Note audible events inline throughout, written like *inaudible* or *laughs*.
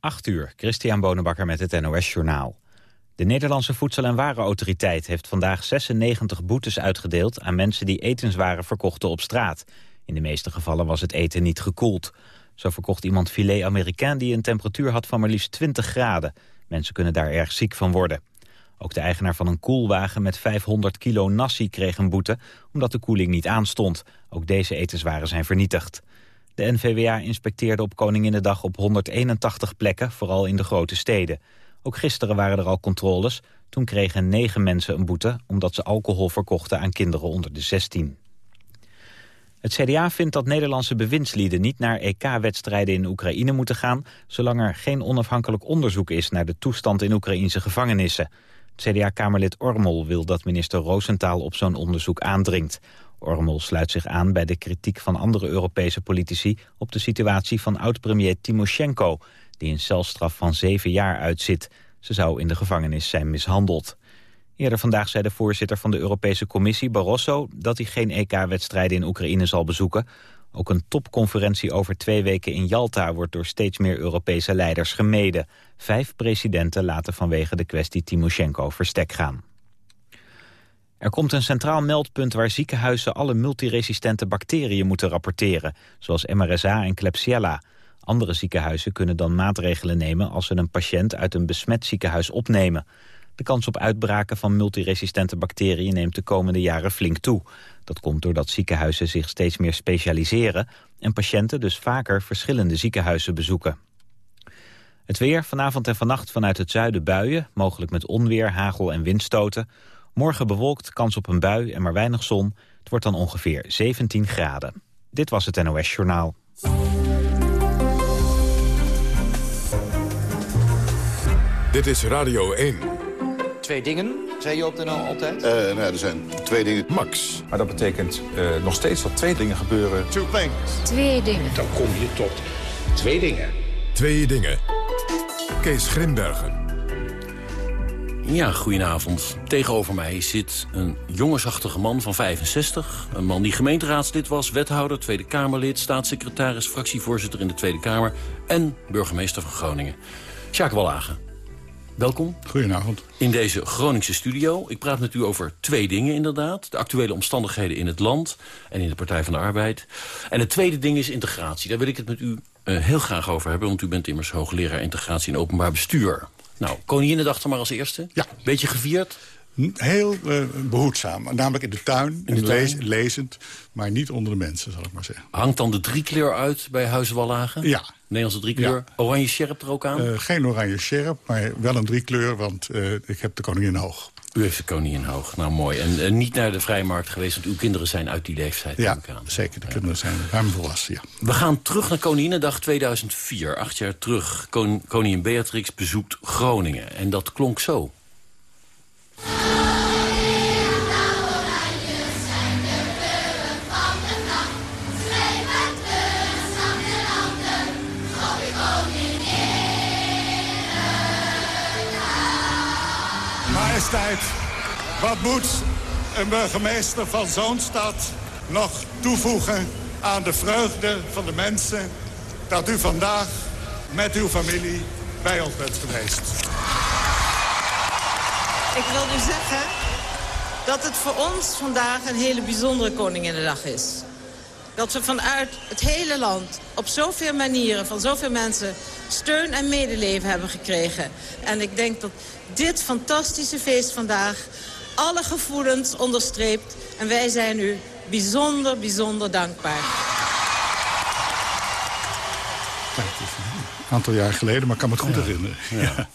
8 uur, Christian Bonenbakker met het NOS Journaal. De Nederlandse Voedsel- en Warenautoriteit heeft vandaag 96 boetes uitgedeeld... aan mensen die etenswaren verkochten op straat. In de meeste gevallen was het eten niet gekoeld. Zo verkocht iemand filet Amerikaan die een temperatuur had van maar liefst 20 graden. Mensen kunnen daar erg ziek van worden. Ook de eigenaar van een koelwagen met 500 kilo nasi kreeg een boete... omdat de koeling niet aanstond. Ook deze etenswaren zijn vernietigd. De NVWA inspecteerde op Koninginnedag op 181 plekken, vooral in de grote steden. Ook gisteren waren er al controles. Toen kregen negen mensen een boete omdat ze alcohol verkochten aan kinderen onder de 16. Het CDA vindt dat Nederlandse bewindslieden niet naar EK-wedstrijden in Oekraïne moeten gaan... zolang er geen onafhankelijk onderzoek is naar de toestand in Oekraïnse gevangenissen. CDA-kamerlid Ormel wil dat minister Roosentaal op zo'n onderzoek aandringt. Ormel sluit zich aan bij de kritiek van andere Europese politici... op de situatie van oud-premier Timoshenko... die een celstraf van zeven jaar uitzit. Ze zou in de gevangenis zijn mishandeld. Eerder vandaag zei de voorzitter van de Europese Commissie, Barroso... dat hij geen EK-wedstrijden in Oekraïne zal bezoeken. Ook een topconferentie over twee weken in Jalta... wordt door steeds meer Europese leiders gemeden. Vijf presidenten laten vanwege de kwestie Timoshenko verstek gaan. Er komt een centraal meldpunt waar ziekenhuizen alle multiresistente bacteriën moeten rapporteren, zoals MRSA en Klebsiella. Andere ziekenhuizen kunnen dan maatregelen nemen als ze een patiënt uit een besmet ziekenhuis opnemen. De kans op uitbraken van multiresistente bacteriën neemt de komende jaren flink toe. Dat komt doordat ziekenhuizen zich steeds meer specialiseren en patiënten dus vaker verschillende ziekenhuizen bezoeken. Het weer, vanavond en vannacht vanuit het zuiden buien, mogelijk met onweer, hagel en windstoten. Morgen bewolkt, kans op een bui en maar weinig zon. Het wordt dan ongeveer 17 graden. Dit was het NOS Journaal. Dit is Radio 1. Twee dingen, zei je op de NL altijd? Uh, nou, er zijn twee dingen. Max. Maar dat betekent uh, nog steeds dat twee dingen gebeuren. Two things. Twee dingen. Dan kom je tot twee dingen. Twee dingen. Kees Grimbergen. Ja, goedenavond. Tegenover mij zit een jongensachtige man van 65. Een man die gemeenteraadslid was, wethouder, Tweede Kamerlid... staatssecretaris, fractievoorzitter in de Tweede Kamer... en burgemeester van Groningen. Sjaak Wallagen. Welkom. Goedenavond. In deze Groningse studio. Ik praat met u over twee dingen inderdaad. De actuele omstandigheden in het land en in de Partij van de Arbeid. En het tweede ding is integratie. Daar wil ik het met u uh, heel graag over hebben... want u bent immers hoogleraar integratie en openbaar bestuur. Nou, Koninginnedag dan maar als eerste. Ja. Beetje gevierd? Heel uh, behoedzaam. Namelijk in de tuin, in de tuin? lezend. Maar niet onder de mensen, zal ik maar zeggen. Hangt dan de driekleur uit bij Huis Wallagen? Ja. Nederlandse driekleur. Ja. Oranje sjerp er ook aan? Uh, geen oranje sjerp, maar wel een driekleur, want uh, ik heb de koningin hoog. U heeft de koningin hoog. Nou, mooi. En uh, niet naar de vrijmarkt geweest, want uw kinderen zijn uit die leeftijd. Ja, zeker. De ja. kinderen zijn ruim volwassen, ja. We gaan terug naar Koninginnedag 2004. Acht jaar terug. Kon koningin Beatrix bezoekt Groningen. En dat klonk zo. Wat moet een burgemeester van zo'n stad nog toevoegen aan de vreugde van de mensen... dat u vandaag met uw familie bij ons bent geweest. Ik wil u zeggen dat het voor ons vandaag een hele bijzondere Koninginnedag is. Dat we vanuit het hele land op zoveel manieren van zoveel mensen steun en medeleven hebben gekregen. En ik denk dat dit fantastische feest vandaag alle gevoelens onderstreept. En wij zijn u bijzonder, bijzonder dankbaar. Een aantal jaar geleden, maar ik kan me het goed ja. herinneren. Ja. Ja.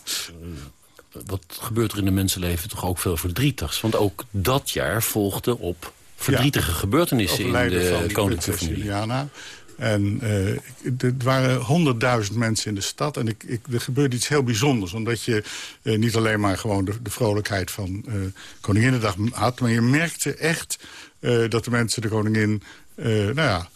Wat gebeurt er in de mensenleven toch ook veel verdrietigs? Want ook dat jaar volgde op verdrietige gebeurtenissen in de koninklijke familie. Juliana. En uh, er waren honderdduizend mensen in de stad. En ik, ik, er gebeurde iets heel bijzonders. Omdat je uh, niet alleen maar gewoon de, de vrolijkheid van uh, Koninginnedag had... maar je merkte echt dat de mensen de koningin nou ja,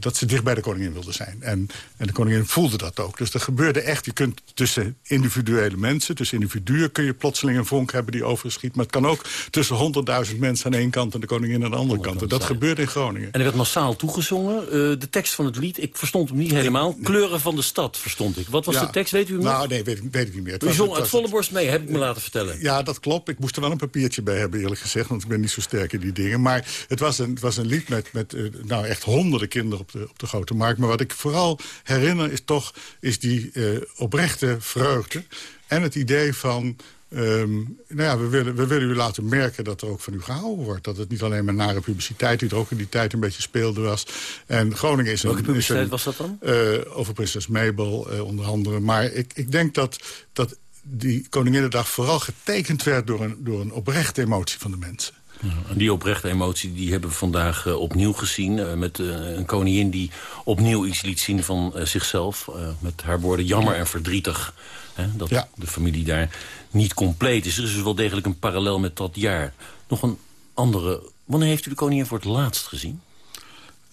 dat ze dicht bij de koningin wilden zijn. En, en de koningin voelde dat ook. Dus er gebeurde echt, je kunt tussen individuele mensen... tussen individuen kun je plotseling een vonk hebben die overschiet. Maar het kan ook tussen honderdduizend mensen aan één kant... en de koningin aan de andere kant. En dat gebeurde in Groningen. En er werd massaal toegezongen. Uh, de tekst van het lied, ik verstond hem niet helemaal. Kleuren van de stad verstond ik. Wat was de tekst, weet u hem Nou, nee, weet ik, weet ik niet meer. Het u zong uit volle borst mee, heb ik me laten vertellen. Ja, dat klopt. Ik moest er wel een papiertje bij hebben, eerlijk gezegd. Want ik ben niet zo sterk in die dingen. Maar het was een, het was een lied met, met uh, nou, echt honderden kinderen op de, op de grote markt. Maar wat ik vooral herinner is toch is die uh, oprechte vreugde. En het idee van... Um, nou ja, we willen, we willen u laten merken dat er ook van u gehouden wordt. Dat het niet alleen maar nare publiciteit, die er ook in die tijd een beetje speelde was. En Groningen is een... Welke publiciteit was dat dan? Uh, over prinses Mabel, uh, onder andere. Maar ik, ik denk dat, dat die Koninginnedag vooral getekend werd door een, door een oprechte emotie van de mensen. Ja, die oprechte emotie die hebben we vandaag uh, opnieuw gezien. Uh, met uh, een koningin die opnieuw iets liet zien van zichzelf. met haar woorden jammer en verdrietig. Hè, dat ja. de familie daar niet compleet is. Er is dus wel degelijk een parallel met dat jaar. Nog een andere... Wanneer heeft u de koningin voor het laatst gezien?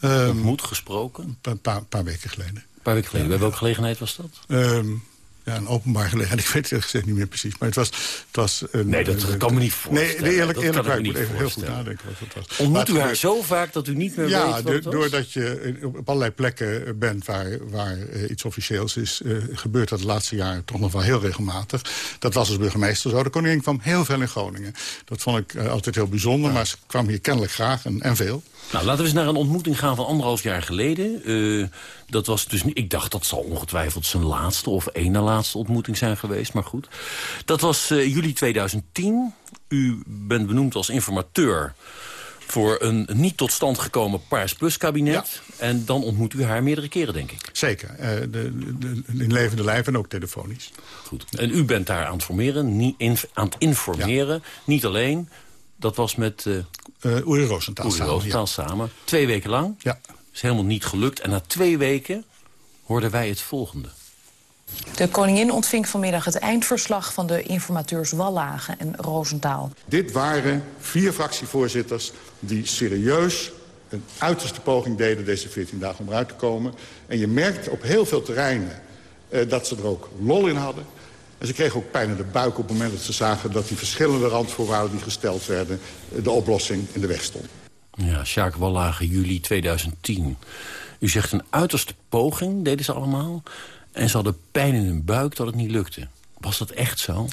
Um, Ontmoet, gesproken? Een paar, paar, weken geleden. Een paar weken geleden. Ja. Bij welke gelegenheid was dat? Um, ja, een openbaar gelegenheid. *laughs* Ik weet het gezegd niet meer precies. Maar het was... Het was een, nee, dat een, kan me niet voorstellen. Nee, eerlijk, eerlijk waar, ik moet even heel goed nadenken wat het was. Ontmoet u haar zo vaak dat u niet meer ja, weet wat het was? doordat je op allerlei plekken bent waar, waar uh, iets officieels is... Uh, gebeurt dat de laatste jaren toch nog wel heel regelmatig. Dat was als burgemeester zo. De koningin kwam heel veel in Groningen. Dat vond ik uh, altijd heel bijzonder, ja. maar ze kwam hier kennelijk graag en, en veel. Nou, laten we eens naar een ontmoeting gaan van anderhalf jaar geleden. Uh, dat was dus ik dacht dat zal ongetwijfeld zijn laatste of ene laatste ontmoeting zijn geweest, maar goed. Dat was uh, juli 2010. U bent benoemd als informateur voor een niet tot stand gekomen Paars Plus kabinet. Ja. En dan ontmoet u haar meerdere keren, denk ik. Zeker, uh, de, de, in levende lijf en ook telefonisch. Goed. En u bent daar aan het, formeren, niet in, aan het informeren, ja. niet alleen... Dat was met uh, uh, Uri Rosenthal, Uri samen, Rosenthal ja. samen. Twee weken lang. Ja. Is helemaal niet gelukt. En na twee weken hoorden wij het volgende. De koningin ontving vanmiddag het eindverslag van de informateurs Wallagen en Roosentaal. Dit waren vier fractievoorzitters die serieus een uiterste poging deden deze 14 dagen om eruit te komen. En je merkt op heel veel terreinen uh, dat ze er ook lol in hadden. En ze kregen ook pijn in de buik op het moment dat ze zagen... dat die verschillende randvoorwaarden die gesteld werden... de oplossing in de weg stond. Ja, Sjaak Wallagen, juli 2010. U zegt een uiterste poging, deden ze allemaal. En ze hadden pijn in hun buik dat het niet lukte. Was dat echt zo?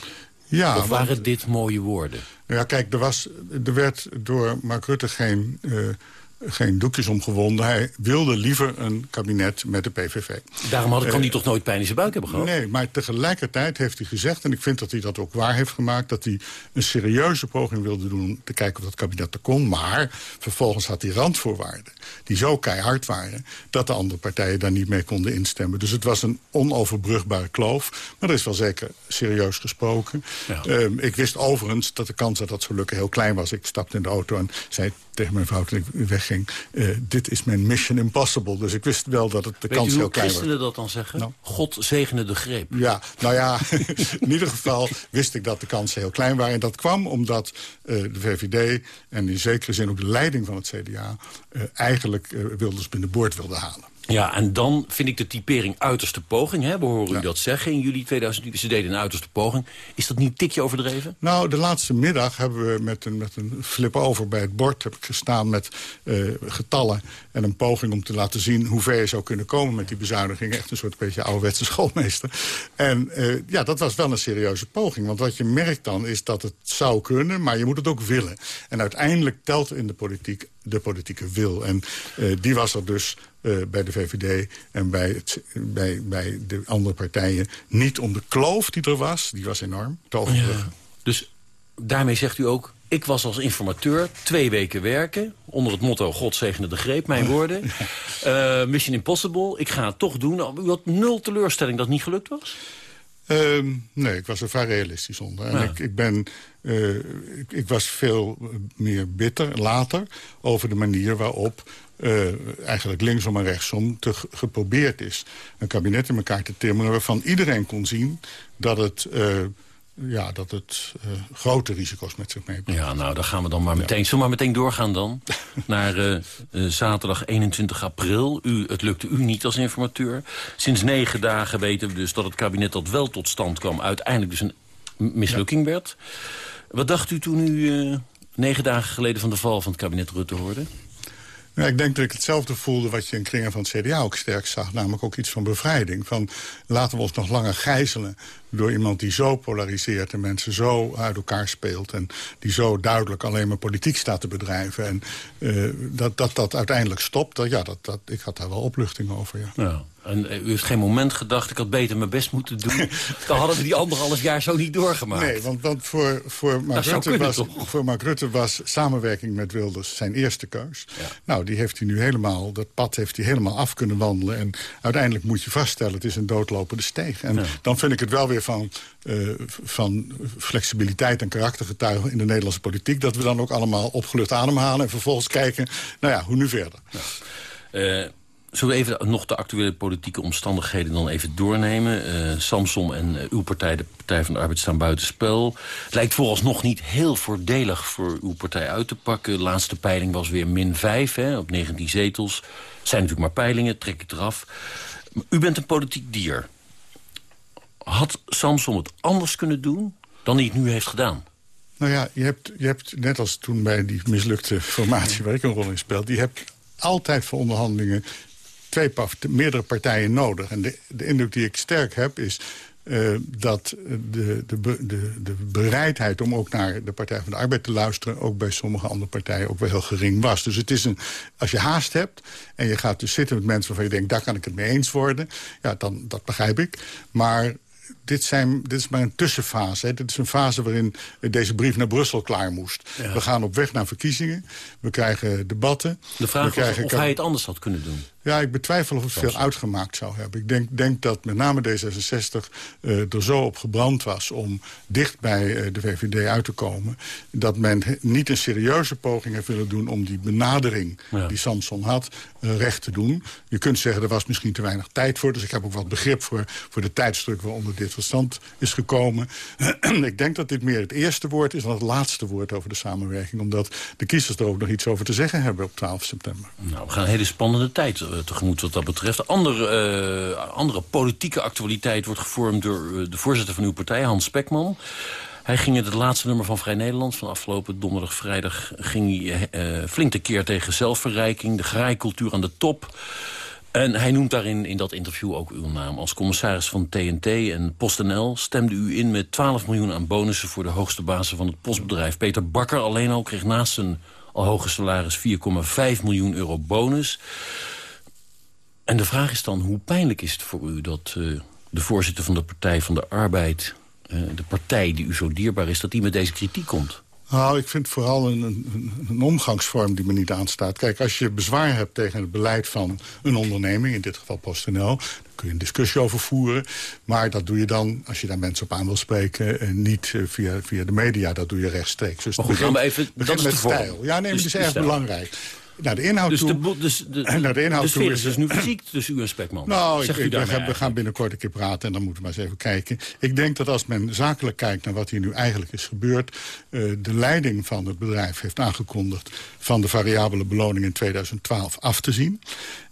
Ja, of waren want, dit mooie woorden? Ja, kijk, er, was, er werd door Mark Rutte geen... Uh, geen doekjes omgewonden. Hij wilde liever een kabinet met de PVV. Daarom had, kan hij uh, toch nooit pijn in zijn buik hebben gehad? Nee, maar tegelijkertijd heeft hij gezegd... en ik vind dat hij dat ook waar heeft gemaakt... dat hij een serieuze poging wilde doen om te kijken of dat kabinet er kon. Maar vervolgens had hij randvoorwaarden die zo keihard waren... dat de andere partijen daar niet mee konden instemmen. Dus het was een onoverbrugbare kloof. Maar er is wel zeker serieus gesproken. Ja. Um, ik wist overigens dat de kans dat dat zou lukken heel klein was. Ik stapte in de auto en zei tegen mijn vrouw toen ik wegging... Uh, dit is mijn mission impossible. Dus ik wist wel dat het de Weet kans heel klein was. christenen dat dan zeggen? Nou. God zegene de greep. Ja, nou ja, *laughs* in ieder geval wist ik dat de kansen heel klein waren. En dat kwam omdat uh, de VVD en in zekere zin ook de leiding van het CDA... Uh, eigenlijk uh, Wilders binnenboord wilde halen. Ja, en dan vind ik de typering uiterste poging. Hè? We horen ja. u dat zeggen in juli 2010. Ze deden een uiterste poging. Is dat niet een tikje overdreven? Nou, de laatste middag hebben we met een, met een flip over bij het bord... heb ik gestaan met uh, getallen en een poging om te laten zien... hoe ver je zou kunnen komen met die bezuinigingen. Echt een soort beetje ouderwetse *laughs* schoolmeester. En uh, ja, dat was wel een serieuze poging. Want wat je merkt dan is dat het zou kunnen, maar je moet het ook willen. En uiteindelijk telt in de politiek de politieke wil. En uh, die was er dus uh, bij de VVD en bij, het, bij, bij de andere partijen niet om de kloof die er was. Die was enorm, te overbruggen. Ja. Dus daarmee zegt u ook... Ik was als informateur twee weken werken... onder het motto God zegene de greep, mijn woorden. uh, *laughs* Mission Impossible, ik ga het toch doen. U had nul teleurstelling dat het niet gelukt was? Um, nee, ik was er vrij realistisch onder. En ja. ik, ik ben... Uh, ik, ik, was veel meer bitter later over de manier waarop uh, eigenlijk linksom en rechtsom te geprobeerd is. Een kabinet in elkaar te timmeren waarvan iedereen kon zien dat het uh, ja, dat het uh, grote risico's met zich meebrengt. Ja, nou, dan gaan we dan maar meteen. Ja. Zullen we maar meteen doorgaan dan? *laughs* naar uh, uh, zaterdag 21 april. U, het lukte u niet als informateur. Sinds negen dagen weten we dus dat het kabinet dat wel tot stand kwam... uiteindelijk dus een mislukking ja. werd. Wat dacht u toen u negen dagen geleden van de val van het kabinet Rutte hoorde? Ja, ik denk dat ik hetzelfde voelde wat je in kringen van het CDA ook sterk zag. Namelijk ook iets van bevrijding. Van laten we ons nog langer gijzelen door iemand die zo polariseert... en mensen zo uit elkaar speelt... en die zo duidelijk alleen maar politiek staat te bedrijven. En uh, dat, dat dat uiteindelijk stopt, dat, ja, dat, dat, ik had daar wel opluchting over. Ja. ja. En u heeft geen moment gedacht, ik had beter mijn best moeten doen. *laughs* Dan hadden we die anderhalf jaar zo niet doorgemaakt. Nee, want, want voor, voor, Mark Rutte was, voor Mark Rutte was samenwerking met Wilders zijn eerste keus. Ja. Nou, die heeft hij nu helemaal, dat pad heeft hij helemaal af kunnen wandelen. En uiteindelijk moet je vaststellen, het is een doodlopende steeg. En ja. dan vind ik het wel weer van, uh, van flexibiliteit en karaktergetuigen in de Nederlandse politiek... dat we dan ook allemaal opgelucht ademhalen en vervolgens kijken... nou ja, hoe nu verder. Ja. Uh, Zullen we even nog de actuele politieke omstandigheden dan even doornemen? Uh, Samson en uw partij, de Partij van de Arbeid, staan buitenspel. Het lijkt vooralsnog niet heel voordelig voor uw partij uit te pakken. De laatste peiling was weer min 5 hè, op 19 zetels. Zijn natuurlijk maar peilingen, trek ik eraf. U bent een politiek dier. Had Samson het anders kunnen doen dan hij het nu heeft gedaan? Nou ja, je hebt, je hebt net als toen bij die mislukte formatie... waar ik een rol in speel... die hebt altijd voor onderhandelingen twee meerdere partijen nodig. En de, de indruk die ik sterk heb is uh, dat de, de, de, de bereidheid om ook naar de Partij van de Arbeid te luisteren... ook bij sommige andere partijen ook wel heel gering was. Dus het is een, als je haast hebt en je gaat dus zitten met mensen waarvan je denkt... daar kan ik het mee eens worden, ja, dan, dat begrijp ik. Maar dit, zijn, dit is maar een tussenfase. Hè. Dit is een fase waarin deze brief naar Brussel klaar moest. Ja. We gaan op weg naar verkiezingen. We krijgen debatten. De vraag we was krijgen... of hij het anders had kunnen doen. Ja, ik betwijfel of het veel uitgemaakt zou hebben. Ik denk, denk dat met name D66 uh, er zo op gebrand was... om dicht bij uh, de VVD uit te komen... dat men niet een serieuze poging heeft willen doen... om die benadering ja. die Samson had uh, recht te doen. Je kunt zeggen, er was misschien te weinig tijd voor... dus ik heb ook wat begrip voor, voor de tijdsdruk waaronder dit verstand is gekomen. *clears throat* ik denk dat dit meer het eerste woord is dan het laatste woord over de samenwerking... omdat de kiezers er ook nog iets over te zeggen hebben op 12 september. Nou, we gaan een hele spannende tijd tegemoet wat dat betreft. Andere, uh, andere politieke actualiteit wordt gevormd door de voorzitter van uw partij, Hans Spekman. Hij ging in het laatste nummer van Vrij Nederland... van afgelopen donderdag, vrijdag... ging hij uh, flink tekeer tegen zelfverrijking, de graaikultuur aan de top... En hij noemt daarin in dat interview ook uw naam. Als commissaris van TNT en PostNL stemde u in met 12 miljoen aan bonussen... voor de hoogste bazen van het postbedrijf. Peter Bakker alleen al kreeg naast zijn al hoge salaris 4,5 miljoen euro bonus. En de vraag is dan, hoe pijnlijk is het voor u dat uh, de voorzitter van de Partij van de Arbeid... Uh, de partij die u zo dierbaar is, dat die met deze kritiek komt? Nou, ik vind vooral een, een, een, omgangsvorm die me niet aanstaat. Kijk, als je bezwaar hebt tegen het beleid van een onderneming... in dit geval PostNL, dan kun je een discussie over voeren. Maar dat doe je dan, als je daar mensen op aan wil spreken... en niet via, via de media, dat doe je rechtstreeks. Dus maar goed, even... Dat is met stijl. Ja, nee, dus, dat is erg belangrijk. Naar de inhoud dus toe. De, dus de, naar de inhoud de toe is dus nu fysiek tussen u en Spekman. Nou, ik, ik, we, we gaan binnenkort een keer praten en dan moeten we maar eens even kijken. Ik denk dat als men zakelijk kijkt naar wat hier nu eigenlijk is gebeurd... Uh, de leiding van het bedrijf heeft aangekondigd... van de variabele beloning in 2012 af te zien.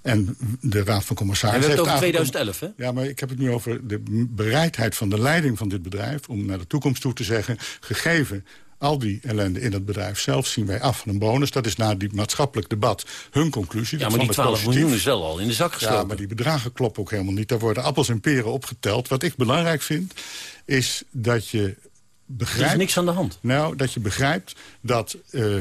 En de Raad van Commissarissen heeft over 2011, hè? Ja, maar ik heb het nu over de bereidheid van de leiding van dit bedrijf... om naar de toekomst toe te zeggen... gegeven al die ellende in het bedrijf zelf zien wij af van een bonus. Dat is na die maatschappelijk debat hun conclusie. Ja, maar die 12 miljoen is wel al in de zak gestoken. Ja, maar die bedragen kloppen ook helemaal niet. Daar worden appels en peren opgeteld. Wat ik belangrijk vind, is dat je begrijpt... Er is niks aan de hand. Nou, dat je begrijpt dat uh,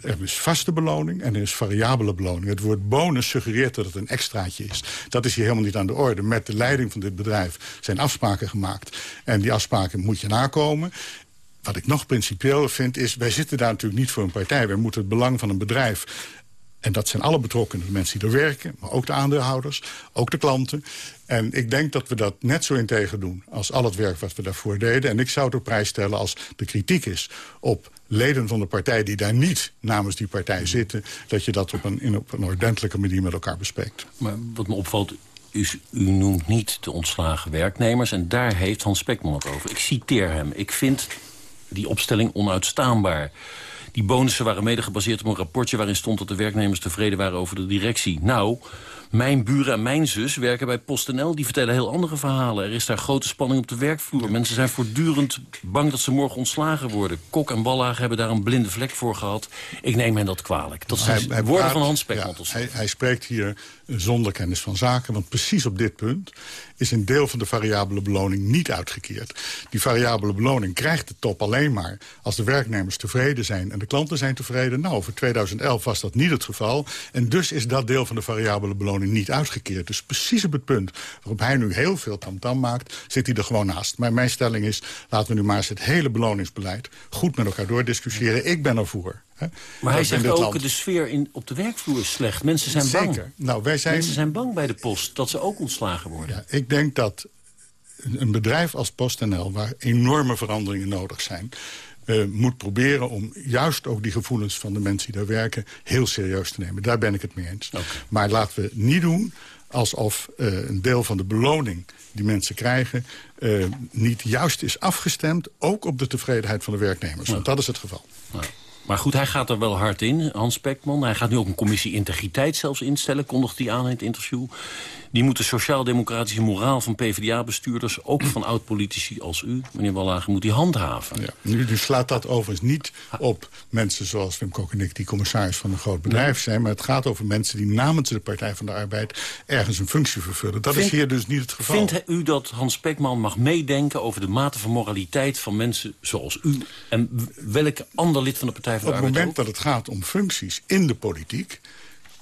er is vaste beloning en er is variabele beloning. Het woord bonus suggereert dat het een extraatje is. Dat is hier helemaal niet aan de orde. Met de leiding van dit bedrijf zijn afspraken gemaakt. En die afspraken moet je nakomen. Wat ik nog principieel vind is... wij zitten daar natuurlijk niet voor een partij. Wij moeten het belang van een bedrijf... en dat zijn alle betrokkenen, de mensen die er werken... maar ook de aandeelhouders, ook de klanten. En ik denk dat we dat net zo integer doen... als al het werk wat we daarvoor deden. En ik zou het op prijs stellen als de kritiek is op leden van de partij... die daar niet namens die partij zitten... dat je dat op een, in, op een ordentelijke manier met elkaar bespreekt. Maar wat me opvalt, u, u noemt niet de ontslagen werknemers... en daar heeft Hans Spekman het over. Ik citeer hem. Ik vind die opstelling onuitstaanbaar. Die bonussen waren mede gebaseerd op een rapportje... waarin stond dat de werknemers tevreden waren over de directie. Nou, mijn buren en mijn zus werken bij PostNL. Die vertellen heel andere verhalen. Er is daar grote spanning op de werkvloer. Mensen zijn voortdurend bang dat ze morgen ontslagen worden. Kok en Ballaag hebben daar een blinde vlek voor gehad. Ik neem hen dat kwalijk. Dat zijn hij, woorden van Hans Spekman. Ja, hij, hij spreekt hier zonder kennis van zaken. Want precies op dit punt is een deel van de variabele beloning niet uitgekeerd. Die variabele beloning krijgt de top alleen maar als de werknemers tevreden zijn en de klanten zijn tevreden. Nou, voor 2011 was dat niet het geval. En dus is dat deel van de variabele beloning niet uitgekeerd. Dus precies op het punt waarop hij nu heel veel tamtam maakt, zit hij er gewoon naast. Maar mijn stelling is, laten we nu maar eens het hele beloningsbeleid goed met elkaar doordiscussiëren. Ik ben ervoor. Maar hij zegt ook, de sfeer in, op de werkvloer is slecht. Mensen zijn Zeker. bang. Nou, wij zijn... Mensen zijn bang bij de post dat ze ook ontslagen worden. Ja, ik denk dat een bedrijf als PostNL... waar enorme veranderingen nodig zijn... Uh, moet proberen om juist ook die gevoelens van de mensen die daar werken... heel serieus te nemen. Daar ben ik het mee eens. Okay. Maar laten we niet doen alsof uh, een deel van de beloning die mensen krijgen... Uh, niet juist is afgestemd, ook op de tevredenheid van de werknemers. Want dat is het geval. Ja. Maar goed, hij gaat er wel hard in, Hans Pekman. Hij gaat nu ook een commissie integriteit zelfs instellen, kondigt hij aan in het interview. Die moet de sociaal-democratische moraal van PvdA-bestuurders... ook van oud-politici als u, meneer Wallagen, moet die handhaven. Ja, nu, nu slaat dat overigens niet op mensen zoals Wim Kok en ik... die commissaris van een groot bedrijf zijn. Maar het gaat over mensen die namens de Partij van de Arbeid... ergens een functie vervullen. Dat is hier dus niet het geval. Vindt u dat Hans Pekman mag meedenken over de mate van moraliteit... van mensen zoals u en welk ander lid van de Partij van de Arbeid Op het moment dat het gaat om functies in de politiek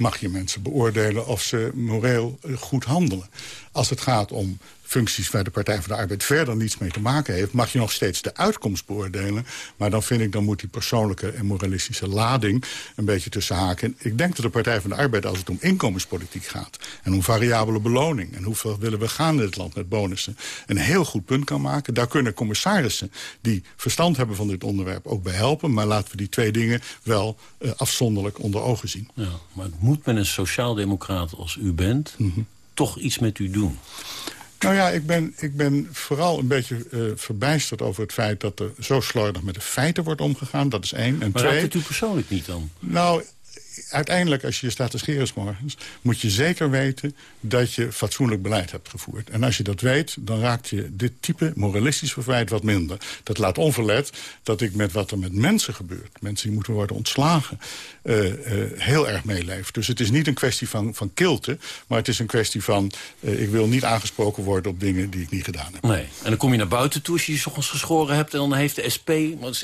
mag je mensen beoordelen of ze moreel goed handelen. Als het gaat om functies waar de Partij van de Arbeid verder niets mee te maken heeft... mag je nog steeds de uitkomst beoordelen. Maar dan vind ik, dan moet die persoonlijke en moralistische lading... een beetje tussen haken. Ik denk dat de Partij van de Arbeid, als het om inkomenspolitiek gaat... en om variabele beloning en hoeveel willen we gaan in het land met bonussen... een heel goed punt kan maken. Daar kunnen commissarissen die verstand hebben van dit onderwerp ook bij helpen. Maar laten we die twee dingen wel uh, afzonderlijk onder ogen zien. Ja, maar het moet met een sociaaldemocraat als u bent... Mm -hmm. toch iets met u doen. Nou ja, ik ben, ik ben vooral een beetje uh, verbijsterd over het feit... dat er zo slordig met de feiten wordt omgegaan. Dat is één. En maar twee, het u persoonlijk niet dan? Nou, uiteindelijk, als je je staat te scheren morgens... moet je zeker weten dat je fatsoenlijk beleid hebt gevoerd. En als je dat weet, dan raakt je dit type moralistisch verwijt wat minder. Dat laat onverlet dat ik met wat er met mensen gebeurt... mensen die moeten worden ontslagen, uh, uh, heel erg meeleef. Dus het is niet een kwestie van, van kilte... maar het is een kwestie van... Uh, ik wil niet aangesproken worden op dingen die ik niet gedaan heb. Nee, en dan kom je naar buiten toe als je je ochtends geschoren hebt... en dan heeft de SP,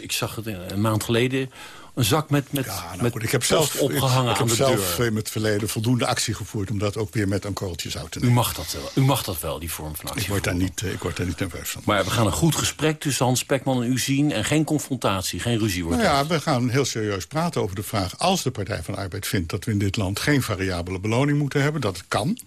ik zag het een maand geleden een zak met, met, ja, nou met goed, ik heb zelf, opgehangen ik, aan ik de heb zelf in het verleden voldoende actie gevoerd... om dat ook weer met een korreltje zout te nemen. U mag dat wel, u mag dat wel die vorm van actie ik word, daar niet, ik word daar niet nerveus van. Maar we gaan een goed gesprek tussen Hans Spekman en u zien... en geen confrontatie, geen ruzie wordt nou ja, we gaan heel serieus praten over de vraag... als de Partij van de Arbeid vindt dat we in dit land geen variabele beloning moeten hebben... dat kan.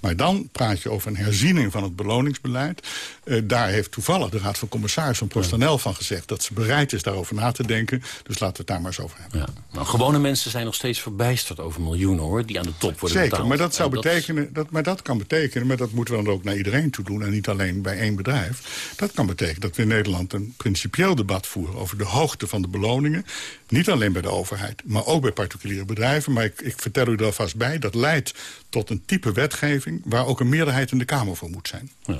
Maar dan praat je over een herziening van het beloningsbeleid. Uh, daar heeft toevallig de Raad van Commissaris van PostNL van gezegd... dat ze bereid is daarover na te denken. Dus laten we het daar maar eens over hebben. Ja. Nou, gewone mensen zijn nog steeds verbijsterd over miljoenen, hoor. Die aan de top worden Zeker, betaald. maar dat zou En betekenen, dat, maar dat kan betekenen, maar dat moeten we dan ook naar iedereen toe doen... en niet alleen bij één bedrijf. Dat kan betekenen dat we in Nederland een principieel debat voeren... over de hoogte van de beloningen. Niet alleen bij de overheid, maar ook bij particuliere bedrijven. Maar ik, ik vertel u er alvast bij, dat leidt tot een type wetgeving... waar ook een meerderheid in de Kamer voor moet zijn. Ja.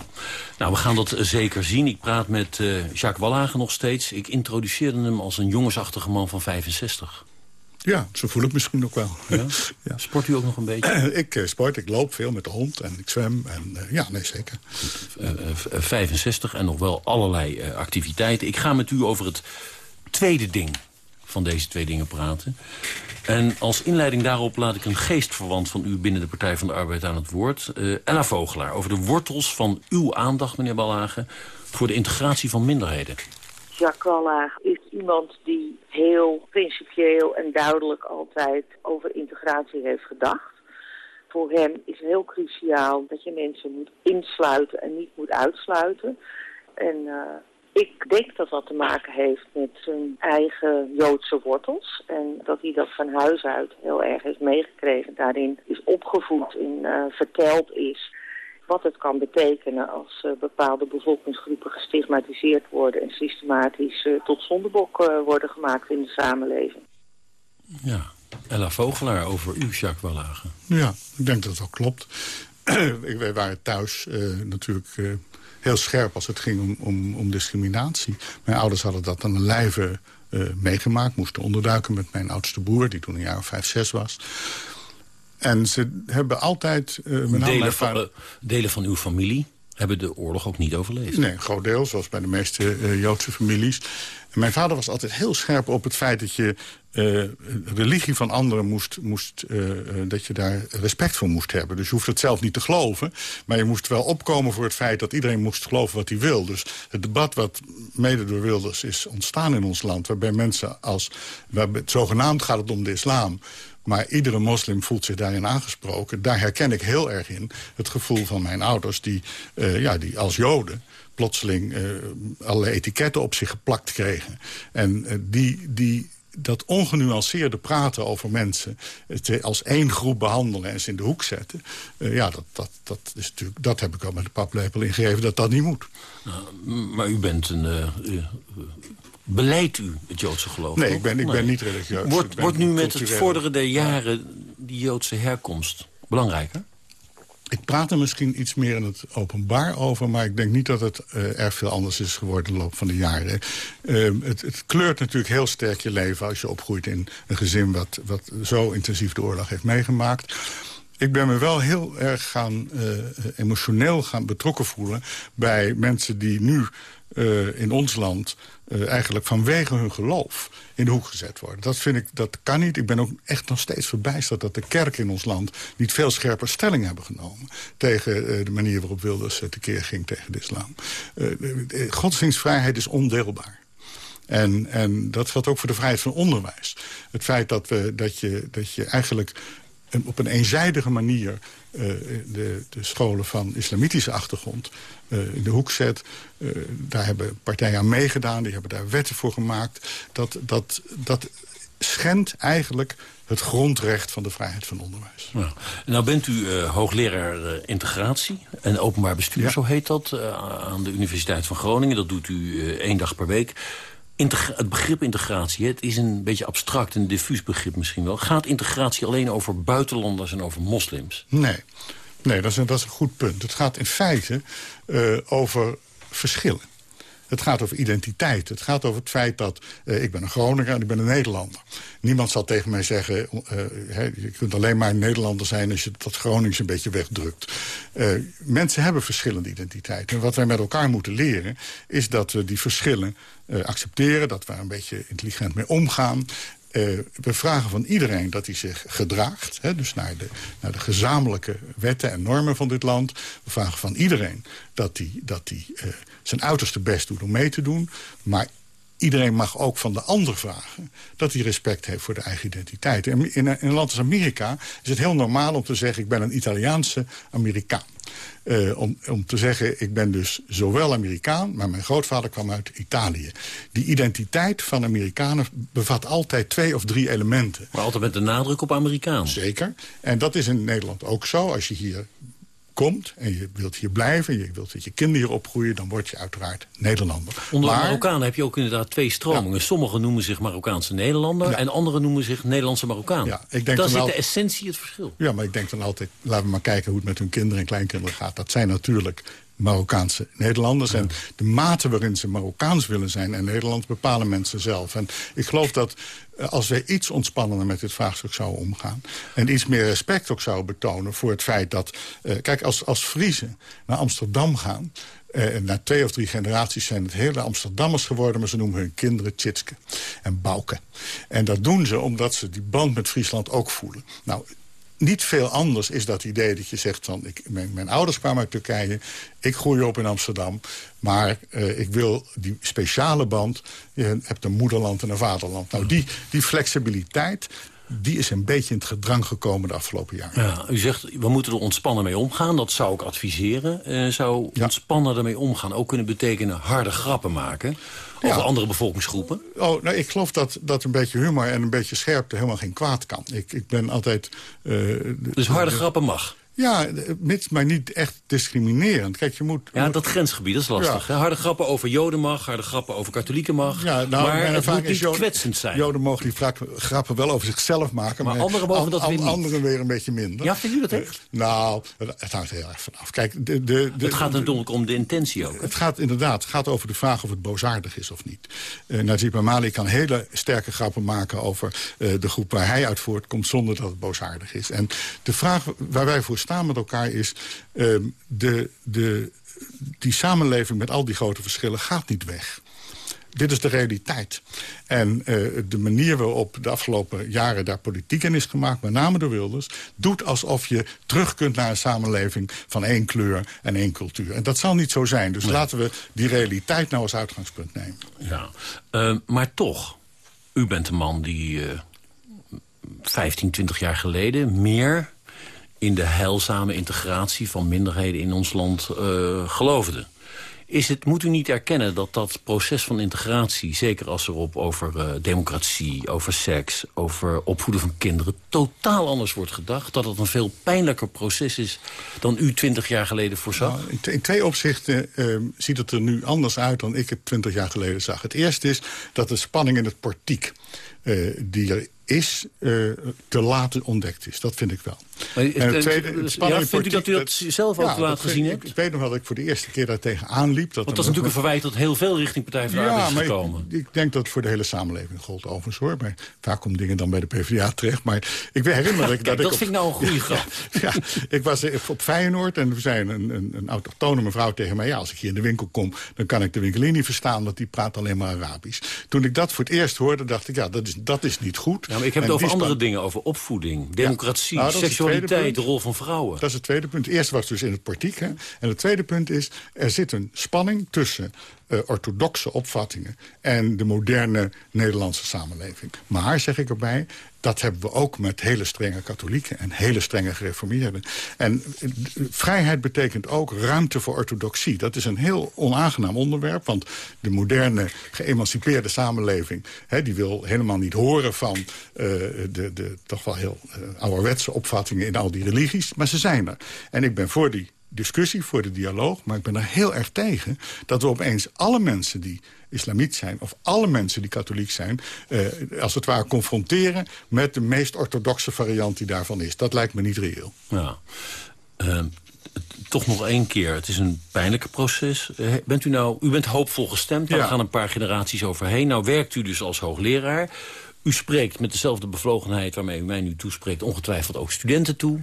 Nou, we gaan dat zeker zien. Ik praat met uh, Jacques Wallagen nog steeds. Ik introduceerde hem als een jongensachtige man van 65. Ja, zo voel ik misschien ook wel. Ja? *laughs* ja. Sport u ook nog een beetje? *clears throat* ik uh, sport, ik loop veel met de hond en ik zwem. En, uh, ja, nee, zeker. Uh, 65 en nog wel allerlei activiteiten. Ik ga met u over het tweede ding van deze twee dingen praten. En als inleiding daarop laat ik een geestverwant van u binnen de Partij van de Arbeid aan het woord. Ella Vogelaar, over de wortels van uw aandacht, meneer Ballagen... voor de integratie van minderheden. Jacques Wallaag is iemand die heel principieel en duidelijk altijd over integratie heeft gedacht. Voor hem is heel cruciaal dat je mensen moet insluiten en niet moet uitsluiten. En uh, ik denk dat dat te maken heeft met zijn eigen Joodse wortels. En dat hij dat van huis uit heel erg heeft meegekregen. Daarin is opgevoed en uh, verteld is. wat het kan betekenen als uh, bepaalde bevolkingsgroepen gestigmatiseerd worden en systematisch uh, tot zondebok uh, worden gemaakt in de samenleving. Ja, Ella Vogelaar over u, Jacques Wallage. Ja, ik denk dat dat klopt. *clears throat* Wij waren thuis natuurlijk heel scherp als het ging om, om, om, discriminatie. Mijn ouders hadden dat aan de lijve meegemaakt. Moesten onderduiken met mijn oudste broer, die toen een jaar of vijf, zes was. En ze hebben altijd... Uh, delen, van, uh, delen van uw familie hebben de oorlog ook niet overleefd? Nee, een groot deel, zoals bij de meeste uh, Joodse families. Mijn vader was altijd heel scherp op het feit dat je uh, religie van anderen moest... moest uh, dat je daar respect voor moest hebben. Dus je hoeft het zelf niet te geloven. Maar je moest wel opkomen voor het feit dat iedereen moest geloven wat hij wil. Dus het debat wat mede door Wilders is ontstaan in ons land... waarbij mensen als... Waarbij, zogenaamd gaat het om de islam maar iedere moslim voelt zich daarin aangesproken. Daar herken ik heel erg in het gevoel van mijn ouders... die, uh, ja, die als joden plotseling uh, allerlei etiketten op zich geplakt kregen. En uh, die, die, dat ongenuanceerde praten over mensen... Als één groep behandelen en ze in de hoek zetten... Ja, dat, dat, dat, is natuurlijk, dat heb ik al met de paplepel ingegeven dat dat niet moet. Nou, maar u bent een Beleidt u het Joodse geloof? Nee, ik ben, ik ben niet religieus. Wordt, wordt nu met het vorderen der jaren die Joodse herkomst belangrijker? Ik praat er misschien iets meer in het openbaar over... maar ik denk niet dat het uh, erg veel anders is geworden in de loop van de jaren. Uh, het, het, kleurt natuurlijk heel sterk je leven als je opgroeit in een gezin... wat, wat zo intensief de oorlog heeft meegemaakt. Ik ben me wel heel erg gaan, uh, emotioneel gaan betrokken voelen... bij mensen die nu uh, in ons land uh, eigenlijk vanwege hun geloof in de hoek gezet worden. Dat vind ik, dat kan niet. Ik ben ook echt nog steeds verbijsterd dat de kerk in ons land niet veel scherper stelling hebben genomen tegen uh, de manier waarop Wilders tekeer ging tegen de islam. godsdienstvrijheid is ondeelbaar. En, en dat geldt ook voor de vrijheid van onderwijs. Het feit dat, we, dat, je, dat je eigenlijk op een eenzijdige manier uh, de, de, scholen van islamitische achtergrond uh, in de hoek zet. Uh, daar hebben partijen aan meegedaan, die hebben daar wetten voor gemaakt. Dat, dat, dat schendt eigenlijk het grondrecht van de vrijheid van onderwijs. Ja. Nou bent u hoogleraar integratie en openbaar bestuur, ja. zo heet dat, aan de Universiteit van Groningen. Dat doet u één dag per week het begrip integratie, het is een beetje abstract, een diffuus begrip misschien wel. Gaat integratie alleen over buitenlanders en over moslims? Nee, nee dat, is een, dat is een goed punt. Het gaat in feite uh, over verschillen. Het gaat over identiteit. Het gaat over het feit dat uh, ik ben een Groninger en ik ben een Nederlander. Niemand zal tegen mij zeggen... He, je kunt alleen maar een Nederlander zijn als je dat Gronings een beetje wegdrukt. Uh, mensen hebben verschillende identiteiten. En wat wij met elkaar moeten leren... is dat we die verschillen accepteren. Dat we een beetje intelligent mee omgaan. Uh, we vragen van iedereen dat hij zich gedraagt. Hè, dus naar de, naar de gezamenlijke wetten en normen van dit land. We vragen van iedereen dat hij dat uh, zijn uiterste best doet om mee te doen. Maar iedereen mag ook van de ander vragen dat hij respect heeft voor de eigen identiteit. In, in, in een land als Amerika is het heel normaal om te zeggen... ik ben een Italiaanse Amerikaan. Uh, om, om te zeggen, ik ben dus zowel Amerikaan... maar mijn grootvader kwam uit Italië. Die identiteit van Amerikanen bevat altijd twee of drie elementen. Maar altijd met de nadruk op Amerikaan. Zeker. En dat is in Nederland ook zo. Als je hier komt en je wilt hier blijven... en je wilt dat je kinderen hier opgroeien... dan word je uiteraard Nederlander. Onder maar, Marokkanen heb je ook inderdaad twee stromingen. Ja. Sommigen noemen zich Marokkaanse Nederlander... Ja. en anderen noemen zich Nederlandse Marokkaan. Ja, ik denk dat zit de essentie het verschil. Ja, maar ik denk dan altijd... laten we maar kijken hoe het met hun kinderen en kleinkinderen gaat. Dat zijn natuurlijk Marokkaanse Nederlanders. En de mate waarin ze Marokkaans willen zijn en Nederlands bepalen mensen zelf. En ik geloof dat eh, als wij iets ontspannender met dit vraagstuk zouden omgaan... en iets meer respect ook zouden betonen voor het feit dat... Uh, kijk, als, als Friesen naar Amsterdam gaan... Uh, na twee of drie generaties zijn het hele Amsterdammers geworden... maar ze noemen hun kinderen Tjitske en Bouke. En dat doen ze omdat ze die band met Friesland ook voelen. Nou, niet veel anders is dat idee dat je zegt van... Ik, mijn, ouders kwamen uit Turkije, ik groei op in Amsterdam... maar uh, ik wil die speciale band, je hebt een moederland en een vaderland. Nou, die, die flexibiliteit, die is een beetje in het gedrang gekomen de afgelopen jaren. Ja, u zegt, we moeten er ontspannen mee omgaan. Dat zou ik adviseren. Uh, zou ja. ontspannen ermee omgaan ook kunnen betekenen harde grappen maken... over ja. andere bevolkingsgroepen? Oh, nou, ik geloof dat, dat een beetje humor en een beetje scherpte helemaal geen kwaad kan. Ik, ik ben altijd... Uh, dus harde grappen mag? Ja, mits maar niet echt discriminerend. Kijk, je moet... Ja, dat grensgebied dat is lastig. Ja. Harde grappen over joden mag, harde grappen over katholieken mag. Ja, nou, maar het moet niet joden, kwetsend zijn. Joden mogen die grappen wel over zichzelf maken. Maar, maar anderen mogen dat weer niet. Anderen weer een beetje minder. Ja, vind je dat echt? Uh, nou, het hangt heel erg vanaf. Kijk, de, de, de, het gaat natuurlijk om de intentie ook. Het gaat inderdaad het gaat over de vraag of het boosaardig is of niet. Uh, Najib Amali kan hele sterke grappen maken over uh, de groep waar hij uit voortkomt... zonder dat het boosaardig is. En de vraag waar wij voor met elkaar is... Uh, de, de, die samenleving met al die grote verschillen gaat niet weg. Dit is de realiteit. En uh, de manier waarop de afgelopen jaren daar politiek in is gemaakt... met name door Wilders, doet alsof je terug kunt naar een samenleving... van één kleur en één cultuur. En dat zal niet zo zijn. Dus nee. laten we die realiteit nou als uitgangspunt nemen. Ja, uh, maar toch, u bent een man die uh, 15, 20 jaar geleden... meer in de heilzame integratie van minderheden in ons land uh, geloofde. Is het, moet u niet erkennen dat dat proces van integratie... zeker als er op over uh, democratie, over seks, over opvoeden van kinderen... totaal anders wordt gedacht? Dat het een veel pijnlijker proces is dan u twintig jaar geleden voorzag? Nou, in, twee opzichten uh, ziet het er nu anders uit dan ik het twintig jaar geleden zag. Het eerste is dat de spanning in het portiek... Uh, die er is, te laat ontdekt is. Dat vind ik wel. Maar, en het tweede, het ja, vindt u dat u dat zelf ook ja, laat gezien ik, hebt? Ik weet nog dat ik voor de eerste keer daar tegen aanliep. Dat Want dat is natuurlijk een verwijt dat heel veel richting Partij van de ja, Arbeid is gekomen. Ik, ik, denk dat het voor de hele samenleving gold overigens hoor. Maar vaak komen dingen dan bij de PvdA terecht. Maar ik herinner me *laughs* Kijk, dat, dat ik... Dat vind ik nou een goede *laughs* grap. *laughs* ja, ik was op Feyenoord en er zei een, een, een autochtone mevrouw tegen mij... ja, als ik hier in de winkel kom, dan kan ik de winkelier niet verstaan... want die praat alleen maar Arabisch. Toen ik dat voor het eerst hoorde, dacht ik, ja, dat is, dat is niet goed. Ja, maar ik heb het over andere dingen, over opvoeding, democratie, nou, seksualiteit, de rol van vrouwen. Dat is het tweede punt. Het eerste was dus in het portiek. Hè? En het tweede punt is, er zit een spanning tussen uh, orthodoxe opvattingen... en de moderne Nederlandse samenleving. Maar, zeg ik erbij, dat hebben we ook met hele strenge katholieken... en hele strenge gereformeerden. En uh, vrijheid betekent ook ruimte voor orthodoxie. Dat is een heel onaangenaam onderwerp... want de moderne, geëmancipeerde samenleving... Hè, die wil helemaal niet horen van uh, de, de toch wel heel ouderwetse opvattingen... in al die religies, maar ze zijn er. En ik ben voor die discussie, voor de dialoog. Maar ik ben er heel erg tegen dat we opeens alle mensen die islamiet zijn... of alle mensen die katholiek zijn... Uh, als het ware confronteren met de meest orthodoxe variant die daarvan is. Dat lijkt me niet reëel. Ja. Uh, toch nog één keer. Het is een pijnlijke proces. Uh, bent u, nou, u bent hoopvol gestemd. Daar ja. gaan een paar generaties overheen. Nou werkt u dus als hoogleraar. U spreekt met dezelfde bevlogenheid waarmee u mij nu toespreekt... ongetwijfeld ook studenten toe.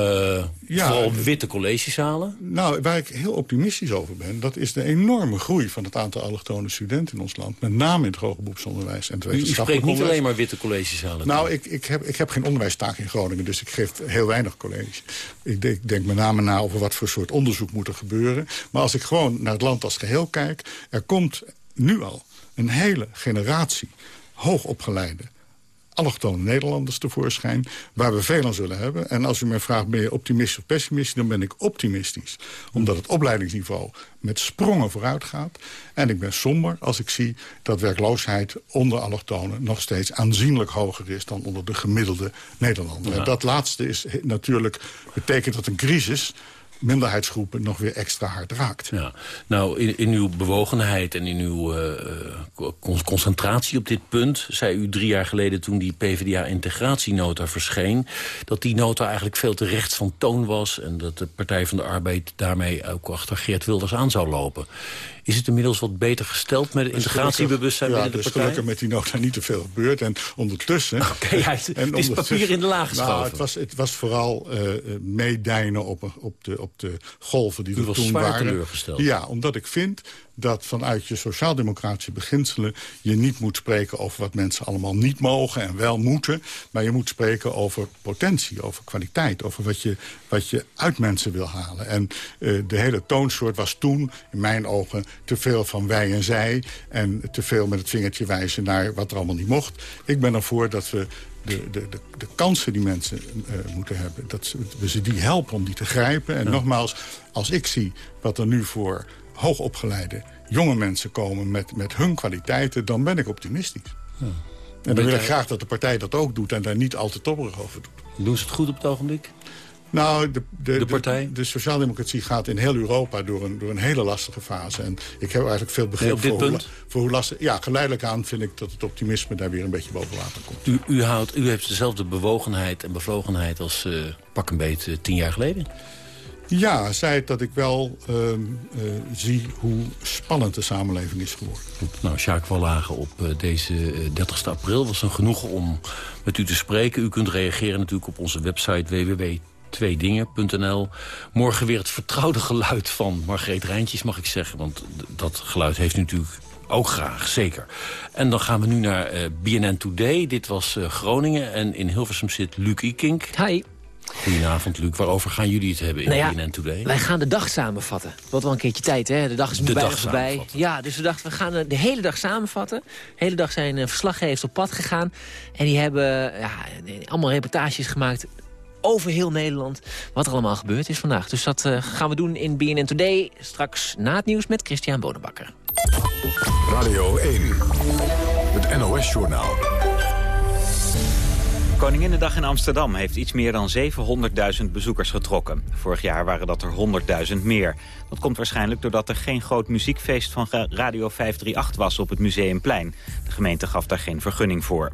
Uh, ja, vooral witte collegezalen? Nou, waar ik heel optimistisch over ben... dat is de enorme groei van het aantal allochtone studenten in ons land. Met name in het hoger beroepsonderwijs en het U, u spreekt niet alleen maar witte collegezalen? Nou, ik, ik, heb, ik heb geen onderwijstaak in Groningen, dus ik geef heel weinig college. Ik denk, ik denk met name na over wat voor soort onderzoek moet er gebeuren. Maar als ik gewoon naar het land als geheel kijk... er komt nu al een hele generatie hoogopgeleide allochtone Nederlanders tevoorschijn... waar we veel aan zullen hebben. En als u mij vraagt, ben je optimistisch of pessimistisch... dan ben ik optimistisch. Omdat het opleidingsniveau met sprongen vooruit gaat. En ik ben somber als ik zie dat werkloosheid onder allochtonen... nog steeds aanzienlijk hoger is dan onder de gemiddelde Nederlander. Ja. Dat laatste is natuurlijk, betekent dat een crisis minderheidsgroepen nog weer extra hard raakt. Ja. Nou, in, in uw bewogenheid en in uw uh, concentratie op dit punt... zei u drie jaar geleden toen die PvdA-integratienota verscheen... dat die nota eigenlijk veel te rechts van toon was... en dat de Partij van de Arbeid daarmee ook achter Geert Wilders aan zou lopen. Is het inmiddels wat beter gesteld met het integratiebewustzijn ja, binnen de partij? Er is gelukkig met die nota niet te veel gebeurd. En ondertussen... *laughs* Oké, okay, ja, het, het is papier in de laag geschoven. Nou, het, was, het was vooral uh, meedijnen op, op, de, op de golven die U er toen waren. teleurgesteld. Ja, omdat ik vind dat vanuit je sociaal-democratische beginselen... je niet moet spreken over wat mensen allemaal niet mogen en wel moeten... maar je moet spreken over potentie, over kwaliteit... over wat je, wat je uit mensen wil halen. En uh, de hele toonsoort was toen, in mijn ogen... te veel van wij en zij en te veel met het vingertje wijzen... naar wat er allemaal niet mocht. Ik ben ervoor dat we de, de, de, de, kansen die mensen uh, moeten hebben... dat we ze die helpen om die te grijpen. En ja. nogmaals, als ik zie wat er nu voor hoogopgeleide jonge mensen komen met, met hun kwaliteiten... dan ben ik optimistisch. Ja. En dan wil ik graag dat de partij dat ook doet... en daar niet al te tobberig over doet. Doen ze het goed op het ogenblik? Nou, de, de, de partij? De, sociaaldemocratie gaat in heel Europa door een, door een hele lastige fase. En ik heb eigenlijk veel begrip voor, hoe, voor hoe lastig... Ja, geleidelijk aan vind ik dat het optimisme daar weer een beetje boven water komt. U, u, houdt, u heeft dezelfde bewogenheid en bevlogenheid als uh, pak een beet uh, tien jaar geleden? Ja, zei het dat ik wel uh, uh, zie hoe spannend de samenleving is geworden. Nou, Sjaak Wallagen op uh, deze 30 april was een genoegen om met u te spreken. U kunt reageren natuurlijk op onze website www.tweedingen.nl. Morgen weer het vertrouwde geluid van Margreet Rijntjes, mag ik zeggen. Want dat geluid heeft u natuurlijk ook graag, zeker. En dan gaan we nu naar BNN Today. Dit was Groningen en in Hilversum zit Luc Ikink. Hi. Goedenavond, Luc. Waarover gaan jullie het hebben in nou ja, Today? Wij gaan de dag samenvatten. Wat wel een keertje tijd, hè? De dag is nu bijna voorbij. Ja, dus we dachten, we gaan de hele dag samenvatten. De hele dag zijn uh, verslaggevers op pad gegaan. En die hebben ja, allemaal reportages gemaakt over heel Nederland wat er allemaal gebeurd is vandaag. Dus dat uh, gaan we doen in BNN Today. Straks na het nieuws met Christian Bonenbakker. Radio 1, het NOS-journaal. Koninginnedag in Amsterdam heeft iets meer dan 700.000 bezoekers getrokken. Vorig jaar waren dat er 100.000 meer. Dat komt waarschijnlijk doordat er geen groot muziekfeest van Radio 538 was op het Museumplein. De gemeente gaf daar geen vergunning voor.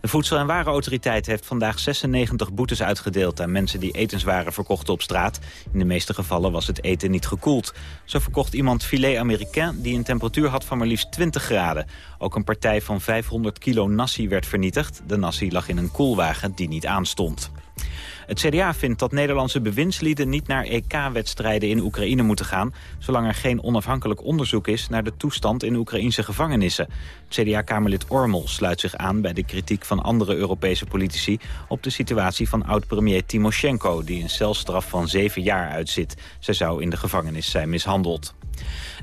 De Voedsel- en Warenautoriteit heeft vandaag 96 boetes uitgedeeld... aan mensen die etenswaren verkochten op straat. In de meeste gevallen was het eten niet gekoeld. Zo verkocht iemand filet américain die een temperatuur had van maar liefst 20 graden. Ook een partij van 500 kilo nasi werd vernietigd. De nasi lag in een koelwagen die niet aanstond. Het CDA vindt dat Nederlandse bewindslieden niet naar EK-wedstrijden in Oekraïne moeten gaan... zolang er geen onafhankelijk onderzoek is naar de toestand in Oekraïnse gevangenissen. CDA-kamerlid Ormel sluit zich aan bij de kritiek van andere Europese politici... op de situatie van oud-premier Timoshenko, die een celstraf van zeven jaar uitzit. Zij zou in de gevangenis zijn mishandeld.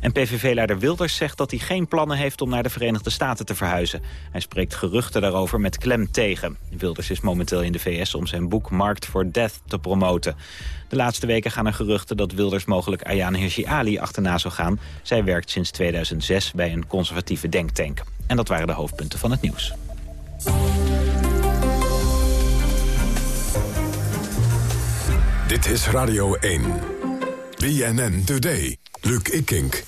En PVV-leider Wilders zegt dat hij geen plannen heeft om naar de Verenigde Staten te verhuizen. Hij spreekt geruchten daarover met klem tegen. Wilders is momenteel in de VS om zijn boek Marked for Death te promoten. De laatste weken gaan er geruchten dat Wilders mogelijk Ayaan Hirsi Ali achterna zou gaan. Zij werkt sinds 2006 bij een conservatieve denktank. En dat waren de hoofdpunten van het nieuws. Dit is Radio 1. BNN Today. Luc Ikink.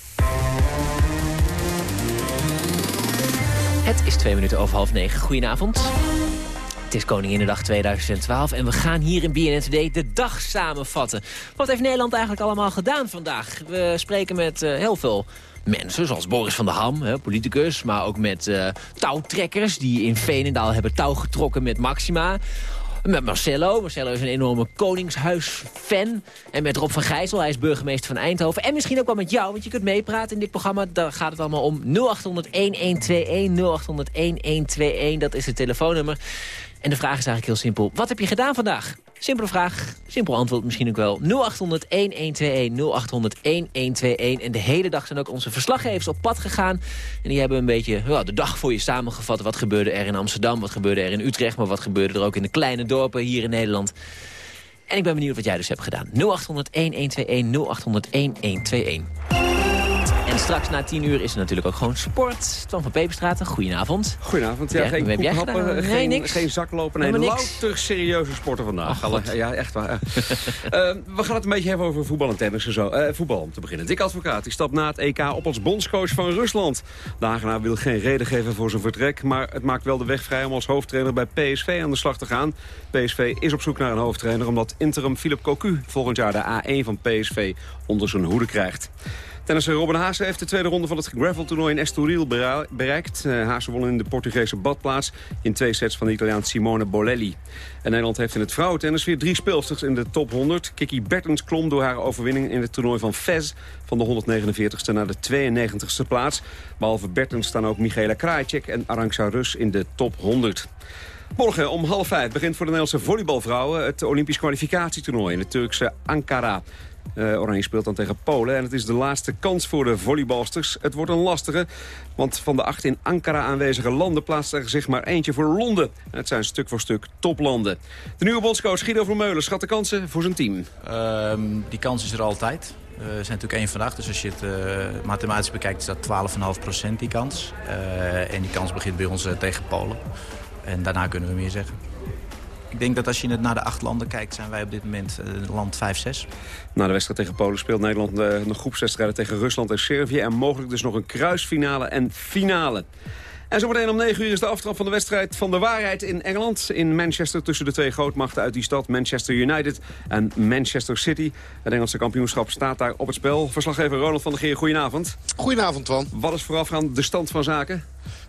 Het is twee minuten over half negen. Goedenavond. Het is Koninginnedag 2012 en we gaan hier in BNN de dag samenvatten. Wat heeft Nederland eigenlijk allemaal gedaan vandaag? We spreken met uh, heel veel mensen, zoals Boris van der Ham, hè, politicus... maar ook met uh, touwtrekkers die in Veenendaal hebben touw getrokken met Maxima... Met Marcelo. Marcelo is een enorme Koningshuis-fan. En met Rob van Gijzel, hij is burgemeester van Eindhoven. En misschien ook wel met jou, want je kunt meepraten in dit programma. Daar gaat het allemaal om 0800-1121, 0800-1121. Dat is het telefoonnummer. En de vraag is eigenlijk heel simpel. Wat heb je gedaan vandaag? Simpele vraag, simpel antwoord misschien ook wel. 0800-1121, 0800-1121. En de hele dag zijn ook onze verslaggevers op pad gegaan. En die hebben een beetje de dag voor je samengevat. Wat gebeurde er in Amsterdam, wat gebeurde er in Utrecht... maar wat gebeurde er ook in de kleine dorpen hier in Nederland. En ik ben benieuwd wat jij dus hebt gedaan. 0800-1121, 0800-1121. En straks na tien uur is er natuurlijk ook gewoon sport. Twan van Peperstraten, goedenavond. Goedenavond. Ja, geen koekhappen, geen, nee, geen zaklopen. Nee, louter serieuze sporten vandaag. Oh, ja, echt waar. uh, *laughs* we gaan het een beetje hebben over voetbal en tennis en zo. Uh, voetbal om te beginnen. Dick Advocaat die stapt na het EK op als bondscoach van Rusland. De Hagenaar wil geen reden geven voor zijn vertrek... maar het maakt wel de weg vrij om als hoofdtrainer bij PSV aan de slag te gaan. PSV is op zoek naar een hoofdtrainer... omdat interim Philip Cocu volgend jaar de A1 van PSV onder zijn hoede krijgt. Tennisser Robin Haase heeft de tweede ronde van het gravel-toernooi in Estoril bereikt. Uh, Haase won in de Portugese badplaats in twee sets van de Italiaan Simone Bolelli. En Nederland heeft in het vrouwentennis weer drie speelsters in de top 100. Kiki Bertens klom door haar overwinning in het toernooi van Fez... van de 149ste naar de 92ste plaats. Behalve Bertens staan ook Michaela Krajcek en Arantxa Rus in de top 100. Morgen om half vijf begint voor de Nederlandse volleybalvrouwen... het Olympisch kwalificatietoernooi in het Turkse Ankara. Uh, Oranje speelt dan tegen Polen en het is de laatste kans voor de volleybalsters. Het wordt een lastige, want van de acht in Ankara aanwezige landen plaatst er zich maar eentje voor Londen. En het zijn stuk voor stuk toplanden. De nieuwe bondscoach Guido Vermeulen schat de kansen voor zijn team. Uh, die kans is er altijd. We zijn natuurlijk één vandaag, dus als je het uh, mathematisch bekijkt is dat 12,5% die kans. En die kans begint bij ons tegen Polen. En daarna kunnen we meer zeggen. Ik denk dat als je naar de acht landen kijkt, zijn wij op dit moment uh, land 5-6. Na de wedstrijd tegen Polen speelt Nederland uh, nog groepswedstrijden tegen Rusland en Servië. En mogelijk dus nog een kruisfinale en finale. En zometeen om 9 uur is de aftrap van de wedstrijd van de waarheid in Engeland. In Manchester tussen de twee grootmachten uit die stad. Manchester United en Manchester City. Het Engelse kampioenschap staat daar op het spel. Verslaggever Ronald van der Geer, goedenavond. Goedenavond, Twan. Wat is voorafgaand de stand van zaken?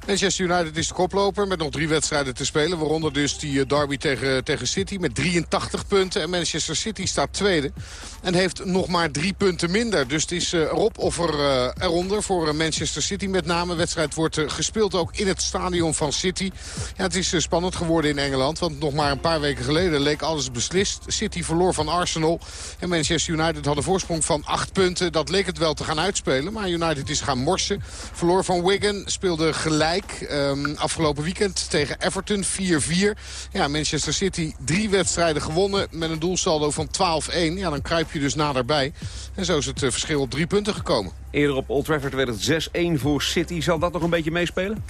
Manchester United is de koploper met nog drie wedstrijden te spelen. Waaronder dus die eh, derby tegen, tegen City met 83 punten. En Manchester City staat tweede en heeft nog maar drie punten minder. Dus het is uh, erop of uh, eronder voor Manchester City met name. De wedstrijd wordt gespeeld ook in het stadion van City. Ja, het is spannend geworden in Engeland. Want nog maar een paar weken geleden leek alles beslist. City verloor van Arsenal. En Manchester United had een voorsprong van acht punten. Dat leek het wel te gaan uitspelen. Maar United is gaan morsen. Verloor van Wigan. Speelde gelijk Um, afgelopen weekend tegen Everton 4-4. Ja, Manchester City drie wedstrijden gewonnen met een doelsaldo van 12-1. Ja, dan kruip je dus naderbij. En zo is het uh, verschil op drie punten gekomen. Eerder op Old Trafford werd het 6-1 voor City. Zal dat nog een beetje meespelen?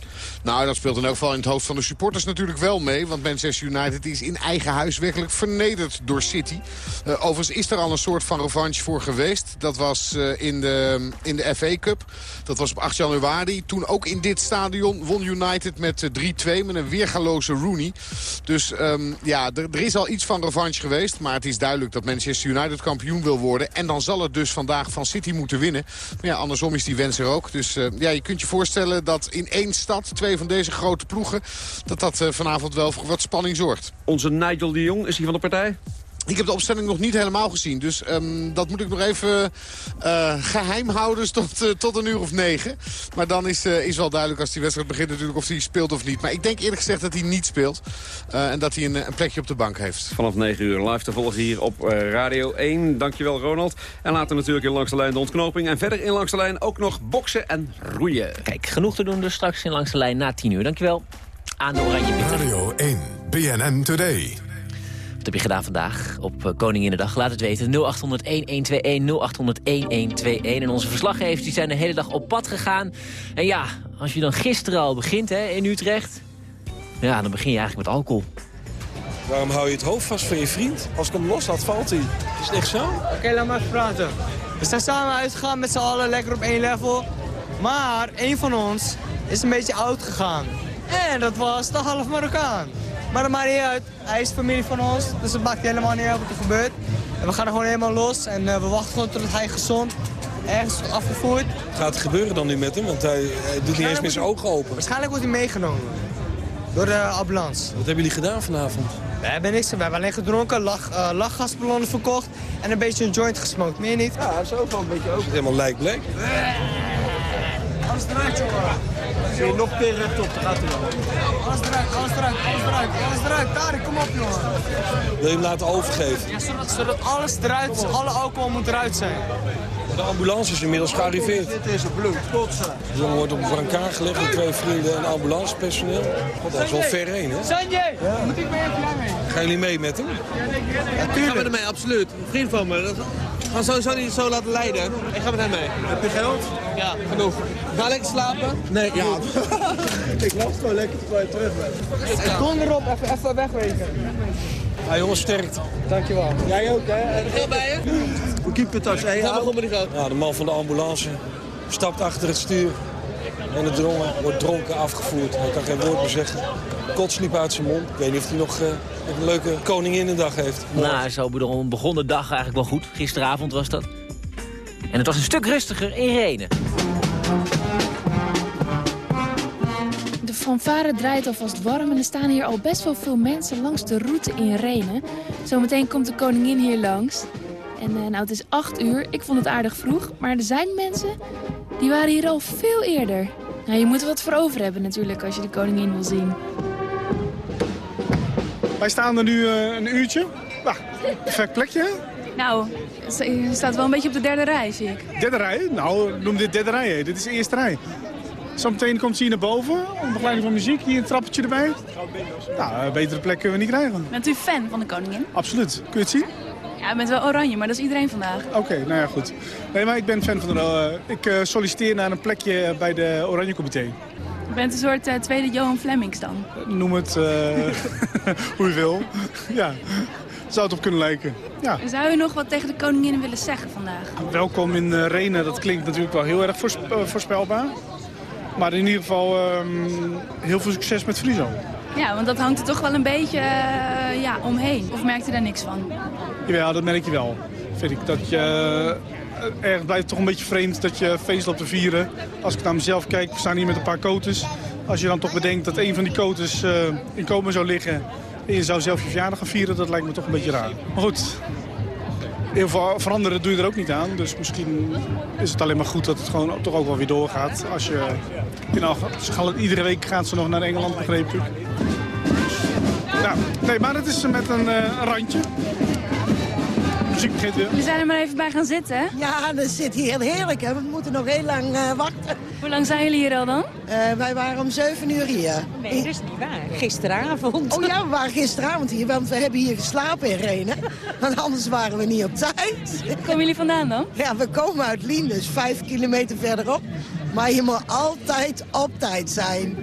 Nou, dat speelt in elk geval in het hoofd van de supporters natuurlijk wel mee. Want Manchester United is in eigen huis werkelijk vernederd door City. Uh, overigens is er al een soort van revanche voor geweest. Dat was uh, in, de, in de FA Cup. Dat was op 8 januari. Toen ook in dit stadion won United met 3-2 met een weergaloze Rooney. Dus um, ja, er, is al iets van revanche geweest. Maar het is duidelijk dat Manchester United kampioen wil worden. En dan zal het dus vandaag van City moeten winnen. Ja, andersom is die wens er ook. Dus uh, ja, je kunt je voorstellen dat in één stad, twee van deze grote ploegen... dat dat uh, vanavond wel voor wat spanning zorgt. Onze Nigel de Jong, is hij van de partij? Ik heb de opstelling nog niet helemaal gezien. Dus um, dat moet ik nog even uh, geheim houden *laughs* tot, uh, tot een uur of negen. Maar dan is, uh, is wel duidelijk als die wedstrijd begint natuurlijk of hij speelt of niet. Maar ik denk eerlijk gezegd dat hij niet speelt. en dat hij een, een, plekje op de bank heeft. Vanaf 9 uur live te volgen hier op Radio 1. Dankjewel Ronald. En later natuurlijk in Langs de Lijn de ontknoping. En verder in Langs de Lijn ook nog boksen en roeien. Kijk, genoeg te doen dus straks in Langs de Lijn na 10 uur. Dankjewel aan de Oranje Bitter. Radio 1, BNN Today. Wat heb je gedaan vandaag op uh, Koninginnedag? Laat het weten. 0800-1121, 0800-1121. En onze verslaggevers die zijn de hele dag op pad gegaan. En ja, als je dan gisteren al begint hè, in Utrecht... ja, dan begin je eigenlijk met alcohol. Waarom hou je het hoofd vast van je vriend? Als ik hem los had, valt hij. Is het echt zo? Oké, okay, laat maar even praten. We zijn samen uitgegaan met z'n allen, lekker op één level. Maar één van ons is een beetje oud gegaan. En dat was de half Marokkaan. Maar dat maakt niet uit. Hij is familie van ons, dus het maakt helemaal niet uit wat er gebeurt. En we gaan er gewoon helemaal los en uh, we wachten gewoon tot hij gezond ergens afgevoerd. Gaat het gebeuren dan nu met hem? Want hij, hij doet niet eens meer zijn ogen open. Waarschijnlijk wordt hij meegenomen door de ambulance. Wat hebben jullie gedaan vanavond? We hebben niks. We hebben alleen gedronken, lach, uh, lachgasballonnen verkocht en een beetje een joint gesmokt. Meer niet? Ja, zo van een beetje open. Helemaal lijkbleek. Alles eruit, jongen. Zie je nog een keer rechtop, dan gaat hij wel. Alles eruit, alles eruit, alles eruit, alles eruit. Daar, kom op, jongen. Wil je hem laten overgeven? Ja, zodat, zodat alles eruit, alle alcohol moet eruit zijn. De ambulance is inmiddels gearriveerd. Dit is een bloed, kotsen. De jongen wordt op elkaar gelegd met twee vrienden en ambulancepersoneel. God, dat is wel ver heen, hè? Sanjay, ja. moet ik mee of jij mee? Gaan jullie mee met hem? Ja, tuurlijk. Gaan we ermee, absoluut. Een vriend van me. Dat gaan sowieso niet zo laten leiden. Ik ga met hem mee. Heb je geld? Ja, genoeg. Ga lekker slapen? Nee, ja. *laughs* ik wacht gewoon lekker terwijl je terug bent. Ja. Kom erop, even, even wegwezen. Ja, jongens, sterkt. Dankjewel. Jij ook, hè? Veel bij je? Hoe keep het als Ja, groot. Ja, de man van de ambulance stapt achter het stuur. En de drongen wordt dronken afgevoerd. Hij kan geen woord meer zeggen. Kots liep uit zijn mond. Ik weet niet of hij nog uh, een leuke koninginnedag heeft. Morgen. Nou, zo begon de dag eigenlijk wel goed. Gisteravond was dat. En het was een stuk rustiger in Renen. De fanfare draait alvast warm en er staan hier al best wel veel mensen langs de route in Renen. Zometeen komt de koningin hier langs. En uh, nou, het is 8 uur. Ik vond het aardig vroeg. Maar er zijn mensen die waren hier al veel eerder. Nou, je moet er wat voor over hebben natuurlijk als je de koningin wil zien. Wij staan er nu uh, een uurtje. Nou, perfect plekje, hè? Nou, je staat wel een beetje op de derde rij, zie ik. Derde rij? Nou, noem dit derde rij, hè. Dit is de eerste rij. Zometeen komt ze hier naar boven, onder begeleiding van muziek, hier een trappetje erbij. Nou, een betere plek kunnen we niet krijgen. Bent u fan van de koningin? Absoluut. Kun je het zien? Ja, ik ben wel oranje, maar dat is iedereen vandaag. Oké, okay, nou ja, goed. Nee, maar ik ben fan van de... Uh, ik uh, solliciteer naar een plekje bij de Oranje Comité. bent een soort uh, tweede Johan Flemings dan? Noem het *laughs* hoe je wil. *laughs* ja, zou het op kunnen lijken. Ja. Zou u nog wat tegen de koningin willen zeggen vandaag? Welkom in Renen, dat klinkt natuurlijk wel heel erg voorspelbaar. Maar in ieder geval um, heel veel succes met Friso. Ja, want dat hangt er toch wel een beetje ja, omheen. Of merkt u daar niks van? Ja, dat merk je wel. Vind ik dat je erg blijft toch een beetje vreemd dat je feest loopt te vieren. Als ik naar mezelf kijk, we staan hier met een paar coaches. Als je dan toch bedenkt dat een van die coaches uh, in komen zou liggen... en je zou zelf je verjaardag gaan vieren, dat lijkt me toch een beetje raar. Maar goed, veranderen doe je er ook niet aan. Dus misschien is het alleen maar goed dat het gewoon toch ook wel weer doorgaat. Als je, nou, iedere week gaat ze nog naar Engeland, begreep ik. Ja, nee, maar het is met een uh, randje muziek begint weer. We zijn er maar even bij gaan zitten, hè? Ja, dat zit hier heerlijk, hè. We moeten nog heel lang uh, wachten. Hoe lang zijn jullie hier al dan? Uh, wij waren om 7 uur hier. Nee, dat is niet waar. Gisteravond. Oh ja, we waren gisteravond hier, want we hebben hier geslapen in Renen. Want anders waren we niet op tijd. Waar komen jullie vandaan dan? Ja, we komen uit Lien, dus vijf kilometer verderop. Maar je moet altijd op tijd zijn.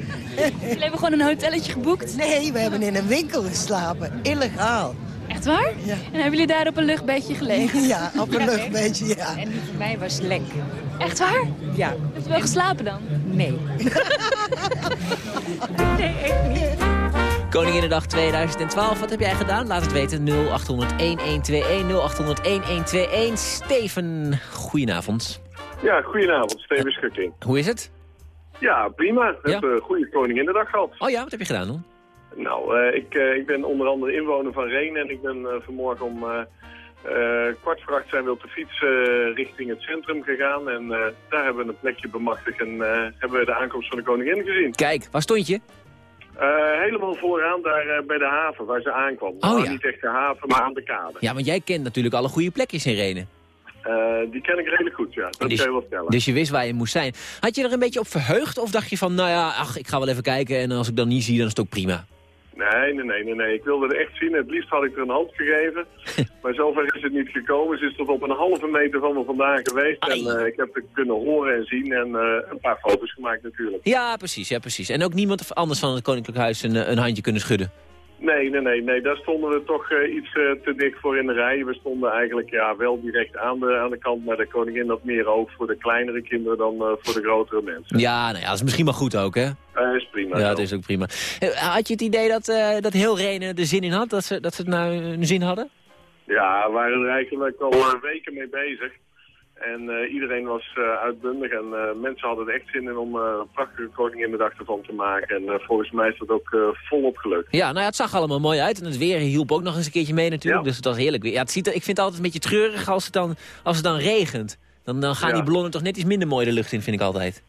Jullie hebben gewoon een hotelletje geboekt? Nee, we hebben in een winkel geslapen. Illegaal. Echt waar? Ja. En hebben jullie daar op een luchtbedje gelegen? Ja, op een luchtbedje, ja. En die voor mij was lekker. Echt waar? Ja. Heb je wel geslapen dan? Nee. *laughs* nee, echt niet. Koninginnedag 2012, wat heb jij gedaan? Laat het weten, 0800-1121, 0800-1121. Steven, goedenavond. Ja, goedenavond, Steven Schukking. Hoe is het? Ja, prima. We ja? hebben een goede Koninginnedag gehad. Oh ja, wat heb je gedaan dan? Nou, uh, ik, uh, ik ben onder andere inwoner van Reen en ik ben uh, vanmorgen om kwart voor acht zijn we op de fiets richting het centrum gegaan. En daar hebben we een plekje bemachtigd en hebben we de aankomst van de koningin gezien. Kijk, waar stond je? helemaal vooraan daar bij de haven waar ze aankwam. Oh, nou, ja. Niet echt de haven, maar aan de kade. Ja, want jij kent natuurlijk alle goede plekjes in Renen. Die ken ik redelijk goed, ja. Dat dus, kan je wel stellen. Dus je wist waar je moest zijn. Had je er een beetje op verheugd of dacht je van, nou ja, ach, ik ga wel even kijken en als ik dan niet zie, dan is het ook prima? Nee, nee, nee, nee, nee. Ik wilde het echt zien. Het liefst had ik er een hand gegeven. *laughs* maar zover is het niet gekomen. Ze is tot op een halve meter van me vandaan geweest. En uh, ik heb het kunnen horen en zien en uh, een paar foto's gemaakt natuurlijk. Ja, precies, ja, precies. En ook niemand anders van het Koninklijk Huis een, een handje kunnen schudden? Nee, nee, nee, nee. Daar stonden we toch uh, iets uh, te dicht voor in de rij. We stonden eigenlijk ja, wel direct aan de, aan de kant, maar de koningin had meer oog voor de kleinere kinderen dan uh, voor de grotere mensen. Ja, nou ja, dat is misschien maar goed ook, hè? Dat is prima. Ja, dat is ook prima. Had je het idee dat, dat heel Renen er zin in had, dat ze, dat ze het nou een zin hadden? Ja, we waren er eigenlijk al weken mee bezig. En uh, iedereen was uh, uitbundig en uh, mensen hadden er echt zin in om een prachtige Koninginnedag ervan te maken. En volgens mij is dat ook volop gelukt. Ja, nou ja, het zag allemaal mooi uit. En het weer hielp ook nog eens een keertje mee natuurlijk. Ja. Dus het was heerlijk weer. Ja, het ziet ik vind het altijd een beetje treurig als het dan, als het dan regent. Dan, dan gaan ja. die ballonnen toch net iets minder mooi de lucht in, vind ik altijd.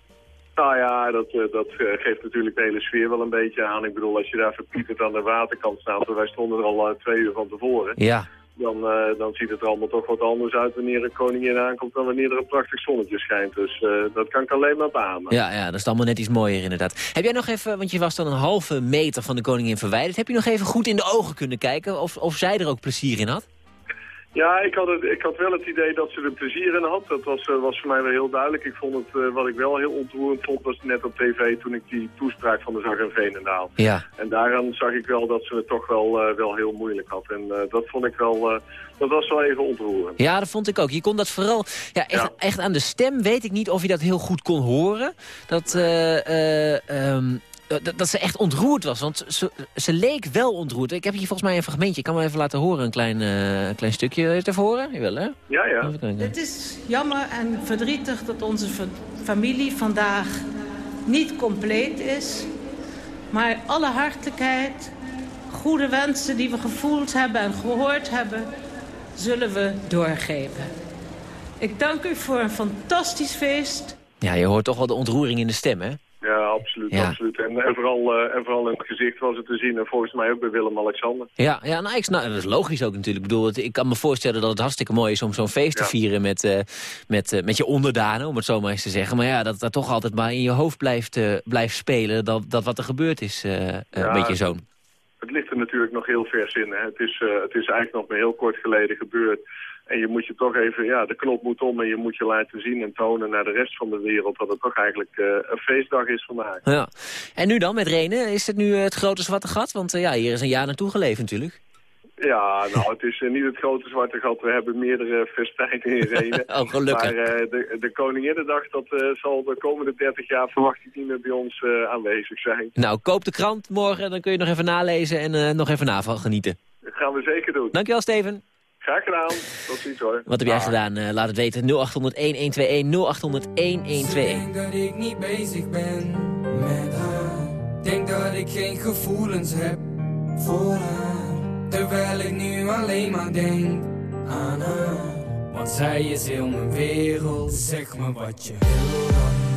Nou ja, dat, dat geeft natuurlijk de hele sfeer wel een beetje aan. Ik bedoel, als je daar verpieterd aan de waterkant staat... wij stonden er al twee uur van tevoren... Ja dan, uh, dan ziet het er allemaal toch wat anders uit wanneer een koningin aankomt dan wanneer er een prachtig zonnetje schijnt. Dus uh, dat kan ik alleen maar beamen. Ja, ja, dat is allemaal net iets mooier inderdaad. Heb jij nog even, want je was dan een halve meter van de koningin verwijderd, heb je nog even goed in de ogen kunnen kijken of, of zij er ook plezier in had? Ja, ik had, het, ik had wel het idee dat ze er plezier in had. Dat was, uh, was voor mij wel heel duidelijk. Ik vond het, uh, wat ik wel heel ontroerend vond, was net op tv toen ik die toespraak van de zag in Veenendaal. Ja. En daaraan zag ik wel dat ze het toch wel, uh, wel heel moeilijk had. En dat vond ik wel, dat was wel even ontroerend. Ja, dat vond ik ook. Je kon dat vooral, ja, echt, ja. echt aan de stem weet ik niet of je dat heel goed kon horen. Dat, um, dat, dat, ze echt ontroerd was. Want ze, ze, leek wel ontroerd. Ik heb hier volgens mij een fragmentje. Ik kan me even laten horen, een klein, uh, klein stukje te horen. Je wil, hè? Ja, ja. Het is jammer en verdrietig dat onze familie vandaag niet compleet is. Maar alle hartelijkheid, goede wensen die we gevoeld hebben en gehoord hebben... zullen we doorgeven. Ik dank u voor een fantastisch feest. Ja, je hoort toch wel de ontroering in de stem, hè? Ja, absoluut. Ja. absoluut. En, en, vooral, uh, en vooral in het gezicht was het te zien. En volgens mij ook bij Willem-Alexander. Ja, ja nou, ik snap, dat is logisch ook natuurlijk. Ik, bedoel, het, ik kan me voorstellen dat het hartstikke mooi is om zo'n feest ja. te vieren met, uh, met, uh, met je onderdanen, om het zo maar eens te zeggen. Maar ja, dat dat toch altijd maar in je hoofd blijft, blijft spelen, dat, dat wat er gebeurd is ja, met je zoon. Het ligt er natuurlijk nog heel vers in. Hè. Het, is, het is eigenlijk nog maar heel kort geleden gebeurd. En je moet je toch even, ja, de knop moet om en je moet je laten zien en tonen naar de rest van de wereld dat het toch eigenlijk een feestdag is vandaag. Ja. En nu dan met Renen, is het nu het grote zwarte gat? Want ja, hier is een jaar naartoe geleefd natuurlijk. Ja, nou, het is niet het grote zwarte gat. We hebben meerdere *laughs* festijnen in Renen. *laughs* oh, gelukkig. Maar de, de Koninginnedag, dat zal de komende 30 jaar verwacht ik niet meer bij ons aanwezig zijn. Nou, koop de krant morgen, dan kun je nog even nalezen en nog even na van genieten. Dat gaan we zeker doen. Dankjewel, Steven. Graag gedaan. Tot ziens hoor. Wat heb jij gedaan? laat het weten. 0800-1121, 0800-1121. Ik denk dat ik niet bezig ben met haar. Denk dat ik geen gevoelens heb voor haar. Terwijl ik nu alleen maar denk aan haar. Want zij is heel mijn wereld. Zeg me wat je wil dan, wil dan,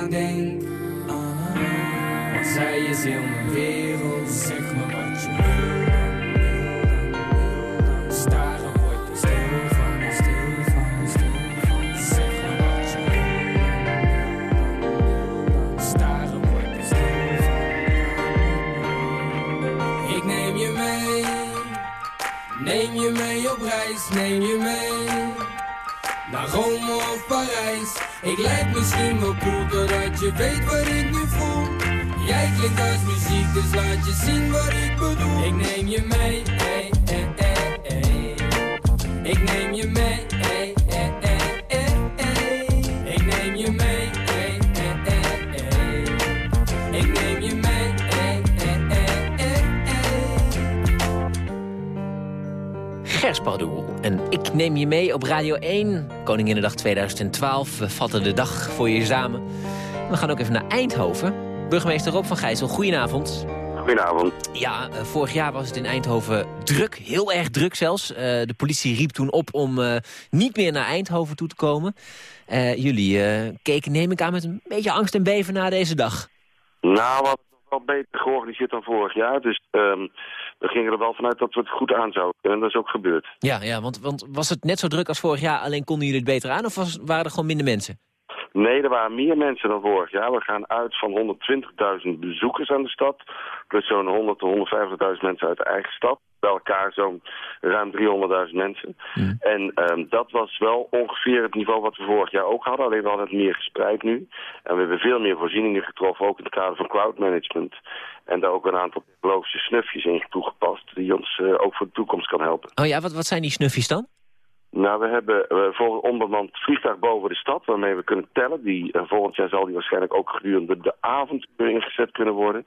maar denk aan haar Want zij is heel mijn wereld weet wat ik nu voel Jij klinkt als muziek Dus laat je zien wat ik bedoel Ik neem je mee hey, hey, hey. Ik neem je mee. Ik neem je mee hey. Ik neem je mee hey. Gers Pardoel. En ik neem je mee op Radio 1. Koninginnedag 2012. We vatten de dag voor je samen. We gaan ook even naar Eindhoven. Burgemeester Rob van Gijssel, goedenavond. Goedenavond. Ja, eh, vorig jaar was het in Eindhoven druk, heel erg druk zelfs. Eh, de politie riep toen op om eh, niet meer naar Eindhoven toe te komen. Jullie keken, neem ik aan, met een beetje angst en beven naar deze dag. Nou, wat wel beter georganiseerd dan vorig jaar. Dus ehm, we gingen er wel vanuit dat we het goed aan zouden. En dat is ook gebeurd. Ja, ja want, want was het net zo druk als vorig jaar, alleen konden jullie het beter aan? Of was, waren er gewoon minder mensen? Nee, er waren meer mensen dan vorig jaar. We gaan uit van 120.000 bezoekers aan de stad. Plus zo'n 100 tot 150.000 mensen uit de eigen stad. Bij elkaar zo'n ruim 300.000 mensen. En ehm, dat was wel ongeveer het niveau wat we vorig jaar ook hadden. Alleen we hadden het meer gespreid nu. En we hebben veel meer voorzieningen getroffen, ook in het kader van crowd management. En daar ook een aantal technologische snufjes in toegepast. Die ons eh, ook voor de toekomst kan helpen. Oh ja, wat, wat zijn die snuffies dan? Nou, we hebben voor een onbemand vliegtuig boven de stad, waarmee we kunnen tellen. Die, uh, volgend jaar zal die waarschijnlijk ook gedurende de avond ingezet kunnen worden.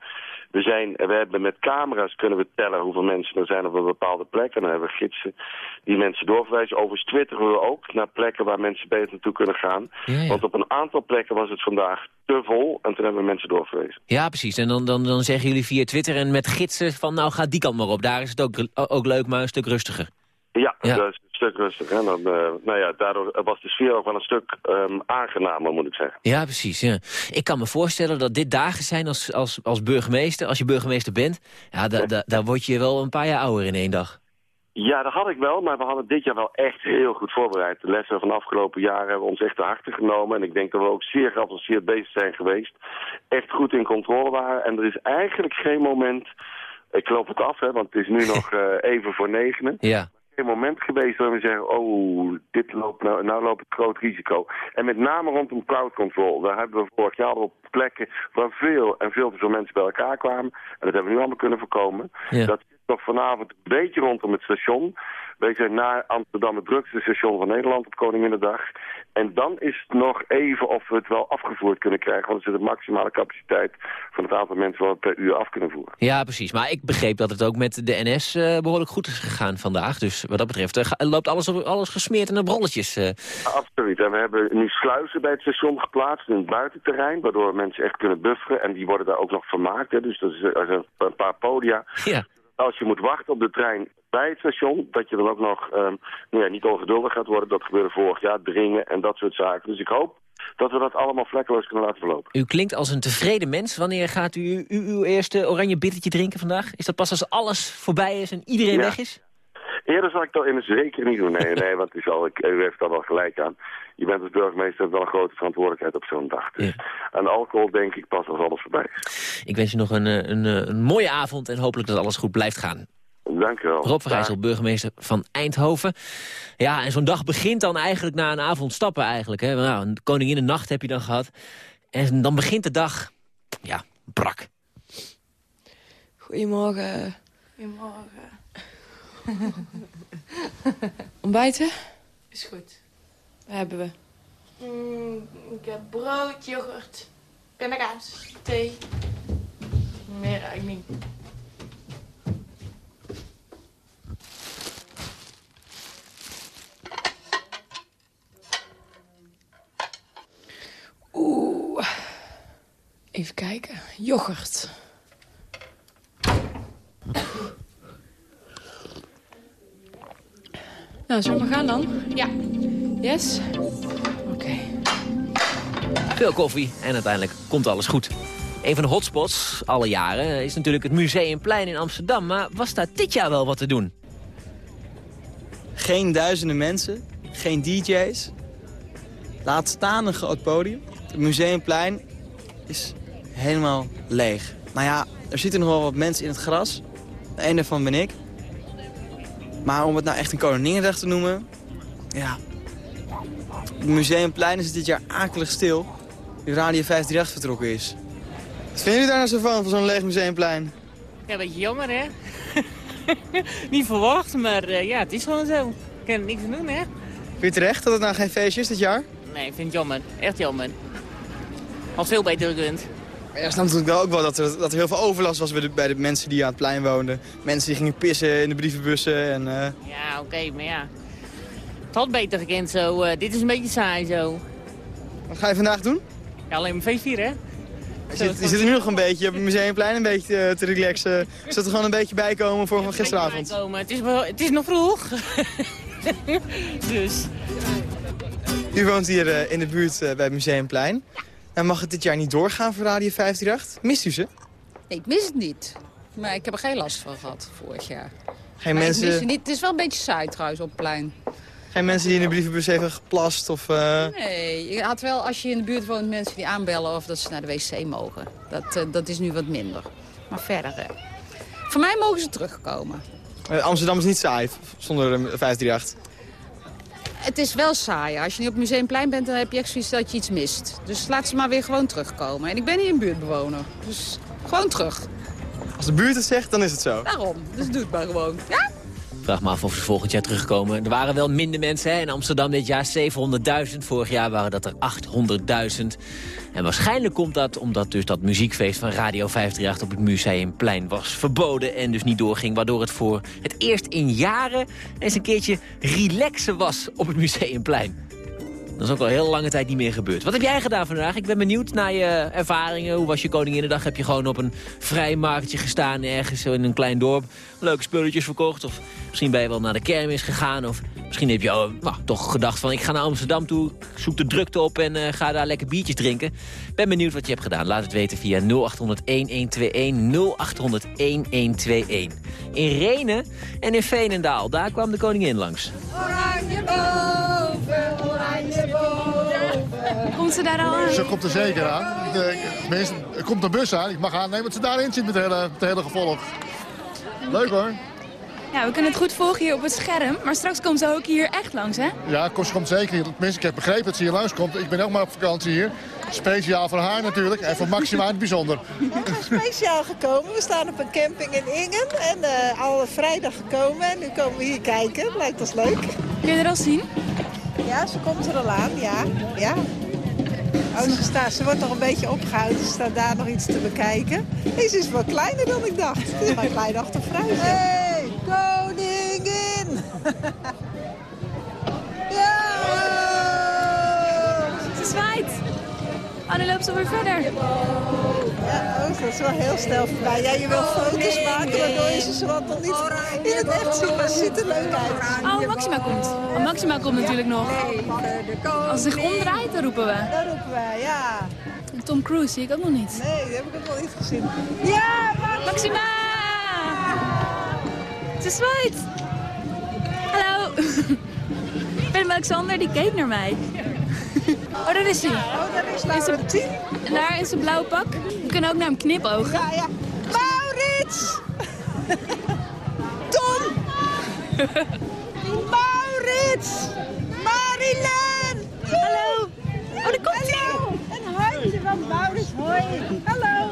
We, zijn, we hebben met camera's kunnen we tellen hoeveel mensen er zijn op een bepaalde plek. En dan hebben we gidsen die mensen doorverwijzen. Overigens twitteren we ook naar plekken waar mensen beter naartoe kunnen gaan. Ja, ja. Want op een aantal plekken was het vandaag te vol en toen hebben we mensen doorverwezen. Ja, precies. En dan, dan, dan zeggen jullie via Twitter en met gidsen van nou ga die kant maar op. Daar is het ook, ook leuk, maar een stuk rustiger. Ja, ja. een stuk rustiger. En dan, uh, nou ja, daardoor was de sfeer ook wel een stuk um, aangenamer, moet ik zeggen. Ja, precies. Ja. Ik kan me voorstellen dat dit dagen zijn als, als, als burgemeester. Als je burgemeester bent, ja, da, da, daar word je wel een paar jaar ouder in één dag. Ja, dat had ik wel, maar we hadden dit jaar wel echt heel goed voorbereid. De lessen van de afgelopen jaren hebben ons echt te harte genomen. En ik denk dat we ook zeer geavanceerd bezig zijn geweest. Echt goed in controle waren. En er is eigenlijk geen moment... Ik loop het af, hè, want het is nu *laughs* nog uh, even voor negenen. Ja geen moment geweest waar we zeggen, oh, dit loopt nou, nou loopt het groot risico. En met name rondom crowd control. Daar hebben we vorig jaar op plekken waar veel en veel te veel mensen bij elkaar kwamen. En dat hebben we nu allemaal kunnen voorkomen. Ja. Dat zit nog vanavond een beetje rondom het station. Wij zijn naar Amsterdam het drukste station van Nederland op Koninginnedag. En dan is het nog even of we het wel afgevoerd kunnen krijgen. Want er zit een maximale capaciteit van het aantal mensen wat we per uur af kunnen voeren. Ja, precies. Maar ik begreep dat het ook met de NS uh, behoorlijk goed is gegaan vandaag. Dus wat dat betreft uh, loopt alles, op, alles gesmeerd in de brolletjes. Uh. Absoluut. En we hebben nu sluizen bij het station geplaatst in het buitenterrein. Waardoor mensen echt kunnen bufferen. En die worden daar ook nog vermaakt. Hè. Dus er zijn een paar podia. Ja. Als je moet wachten op de trein bij het station, dat je dan ook nog um, nou ja, niet ongeduldig gaat worden. Dat gebeurde vorig jaar, dringen en dat soort zaken. Dus ik hoop dat we dat allemaal vlekkeloos kunnen laten verlopen. U klinkt als een tevreden mens. Wanneer gaat u, u uw eerste oranje bittertje drinken vandaag? Is dat pas als alles voorbij is en iedereen Ja. weg is? Eerder zal ik dat in het zeker niet doen. Nee, nee, *laughs* want het is al, ik, u heeft daar wel gelijk aan. Je bent als burgemeester wel een grote verantwoordelijkheid op zo'n dag. Dus aan alcohol denk ik pas als alles voorbij is. Ik wens u nog een, eh, een, eh, een mooie avond en hopelijk dat alles goed blijft gaan. Dank u wel. Rob Vergijssel, burgemeester van Eindhoven. Ja, en zo'n dag begint dan eigenlijk na een avond stappen eigenlijk. Hè. Nou, een koningin de nacht heb je dan gehad. En dan begint de dag, ja, brak. Goedemorgen. Goedemorgen. *laughs* Ontbijten? Is goed. Wat hebben we? Mm, ik heb brood, yoghurt, pindakaas, thee. Meer eigenlijk niet. Oeh. Even kijken. Yoghurt. Nou, zullen we gaan dan? Ja. Yes? Oké. Veel koffie en uiteindelijk komt alles goed. Een van de hotspots, alle jaren, is natuurlijk het Museumplein in Amsterdam. Maar was daar dit jaar wel wat te doen? Geen duizenden mensen, geen DJ's. Laat staan een groot podium. Het museumplein is helemaal leeg. Nou ja, er zitten nog wel wat mensen in het gras. Eén daarvan ben ik. Maar om het nou echt een koninginnedag te noemen... Ja, het museumplein is dit jaar akelig stil. Die Radio 538 vertrokken is. Wat vinden jullie daar nou zo van, van zo'n leeg museumplein? Ja, een beetje jammer, hè? *laughs* Niet verwacht, maar uh, ja, het is gewoon zo. Ik kan er niks aan doen, hè? Vind je terecht dat het nou geen feestje is dit jaar? Nee, ik vind het jammer. Echt jammer. Had veel beter gekund. Maar ja, snap natuurlijk wel ook wel dat er, dat er heel veel overlast was bij de, bij de mensen die aan het plein woonden. Mensen die gingen pissen in de brievenbussen en... Uh... Ja, oké, okay, maar ja. Het had beter gekend zo. Uh, dit is een beetje saai zo. Wat ga je vandaag doen? Ja, alleen mijn feest vieren, hè? Je zit, je zit er nu nog een beetje op het museumplein een beetje uh, te relaxen. Zit er gewoon een beetje bij komen voor van gisteravond? Bijkomen. Het, is het is nog vroeg. *laughs* dus. U woont hier uh, in de buurt uh, bij het Museumplein. En mag het dit jaar niet doorgaan voor Radio 538? Mist u ze? Nee, ik mis het niet. Maar ik heb er geen last van gehad vorig jaar. Geen maar mensen... Ik mis het, niet. het is wel een beetje saai trouwens op het plein. Geen mensen die in de brievenbus hebben geplast of... Uh... Nee, je had wel als je in de buurt woont mensen die aanbellen of dat ze naar de wc mogen. Dat, uh, dat is nu wat minder. Maar verder, uh... voor mij mogen ze terugkomen. Amsterdam is niet saai zonder 538. Het is wel saai. Als je niet op het Museumplein bent, dan heb je echt zoiets dat je iets mist. Dus laat ze maar weer gewoon terugkomen. En ik ben hier een buurtbewoner. Dus gewoon terug. Als de buurt het zegt, dan is het zo. Daarom. Dus doe het maar gewoon. Ja? Vraag me af of ze volgend jaar terugkomen. Er waren wel minder mensen hè? in Amsterdam dit jaar, 700.000. Vorig jaar waren dat er 800.000. En waarschijnlijk komt dat omdat dus dat muziekfeest van Radio 538 op het Museumplein was verboden en dus niet doorging. Waardoor het voor het eerst in jaren eens een keertje relaxen was op het Museumplein. Dat is ook al heel lange tijd niet meer gebeurd. Wat heb jij gedaan vandaag? Ik ben benieuwd naar je ervaringen. Hoe was je Koninginnedag? Heb je gewoon op een vrijmarktje gestaan ergens in een klein dorp? Leuke spulletjes verkocht? Of misschien ben je wel naar de kermis gegaan? Of misschien heb je nou, toch gedacht van ik ga naar Amsterdam toe. Zoek de drukte op en uh, ga daar lekker biertjes drinken. Ben benieuwd wat je hebt gedaan. Laat het weten via 0800-1121. 0800-1121. In Renen en in Veenendaal. Daar kwam de koningin langs. Komt ze daar al aan? Ze komt er zeker aan. De, tenminste, er komt een bus aan. Ik mag aannemen dat ze daarin zit met het hele, het hele gevolg. Leuk hoor. Ja, we kunnen het goed volgen hier op het scherm. Maar straks komt ze ook hier echt langs, hè? Ja, ze komt zeker hier. Tenminste, ik heb begrepen dat ze hier langs komt. Ik ben ook maar op vakantie hier. Speciaal voor haar natuurlijk. En voor Maxima in het bijzonder. speciaal gekomen. We staan op een camping in Ingen. En uh, al vrijdag gekomen. En nu komen we hier kijken. Lijkt ons leuk. Kun je er al zien? Ja, ze komt er al aan. Ja, ja. Oh, ze, staat, ze wordt nog een beetje opgehouden. Ze staat daar nog iets te bekijken. Deze is wel kleiner dan ik dacht. Het is maar klein achtervrouwtje. Hey, koningin! *laughs* ja! Ze zwaait. Oh, nu loopt ze weer verder. Ja, oh, dat is wel heel snel voorbij. Ja, je wil foto's maken, waardoor je ze zowat nog niet in het echt ziet. Maar ze ziet er leuk uit. Oh, Maxima komt. Oh, Maxima komt natuurlijk nog. Als zich omdraait, dan roepen we. Dan roepen we, ja. Tom Cruise zie ik ook nog niet. Nee, die heb ik ook nog niet gezien. Ja, Maxima! Ze zwaait. Hallo. *laughs* Willem Alexander, die keek naar mij. *laughs* Oh, daar is hij. Oh, daar is daar in zijn blauw pak. We kunnen ook naar hem knipogen. Ja, ja. Maurits! *laughs* Tom! Maurits! Marilyn! Hallo! Oh, daar komt hij! Een handje van Maurits. Hoi. Hallo!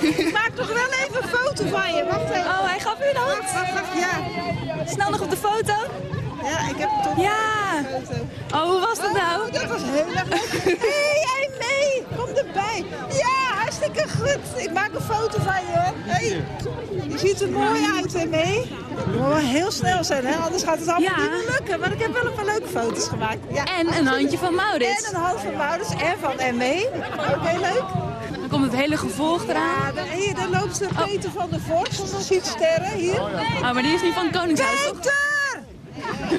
Ik maak toch wel even een foto van je. Wacht even. Oh, hij gaf u een hand? Wacht, wacht, wacht. Ja. Snel nog op de foto. Ja, ik heb toch Ja. Oh, hoe was dat nou? Oh, dat was heel erg leuk. Hé, hey, mee. Kom erbij. Ja, hartstikke goed. Ik maak een foto van je. Hey, je ziet er mooi uit, hè, mee? Je moet wel heel snel zijn, hè? Anders gaat het allemaal Ja. niet lukken. Maar ik heb wel een paar leuke foto's gemaakt. Ja. En een handje van Maurits. En een hand van Maurits en van ME. Ook heel leuk. Dan komt het hele gevolg eraan. Ja, daar, hier, daar loopt ze Peter van der Vorst. Je ziet sterren hier. Oh, maar die is niet van Koningshuis, toch? Peter! *laughs*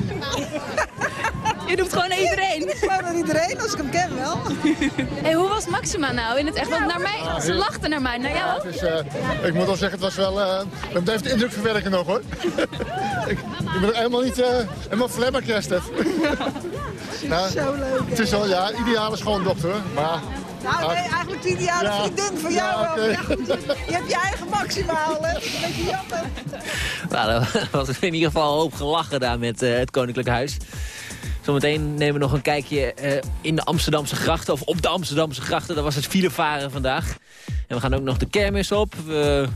Je roept gewoon naar iedereen. Ik gewoon naar iedereen, als ik hem ken wel. *laughs* Hey, hoe was Maxima nou in het echt? Want naar mij, ze lachte naar mij. Naar jou ook? Het is, eh, ik moet wel zeggen, het was wel... eh we moeten even de indruk verwerken nog hoor. *laughs* ik, ik ben er helemaal niet... eh helemaal flabbergasted. nou, Zo leuk, Het is wel, ja, ideale schoondokter. hoor. Maar... Nou, nee, eigenlijk de ideale Ja. vriendin voor Ja, jou. wel. oké. Ja, goed, je hebt je eigen maximaal, hè. Dat is een beetje jammer. Nou, er was in ieder geval een hoop gelachen daar met eh, het Koninklijk Huis. Zometeen nemen we nog een kijkje eh, in de Amsterdamse grachten, of op de Amsterdamse grachten. Dat was het filevaren vandaag. En we gaan ook nog de kermis op. We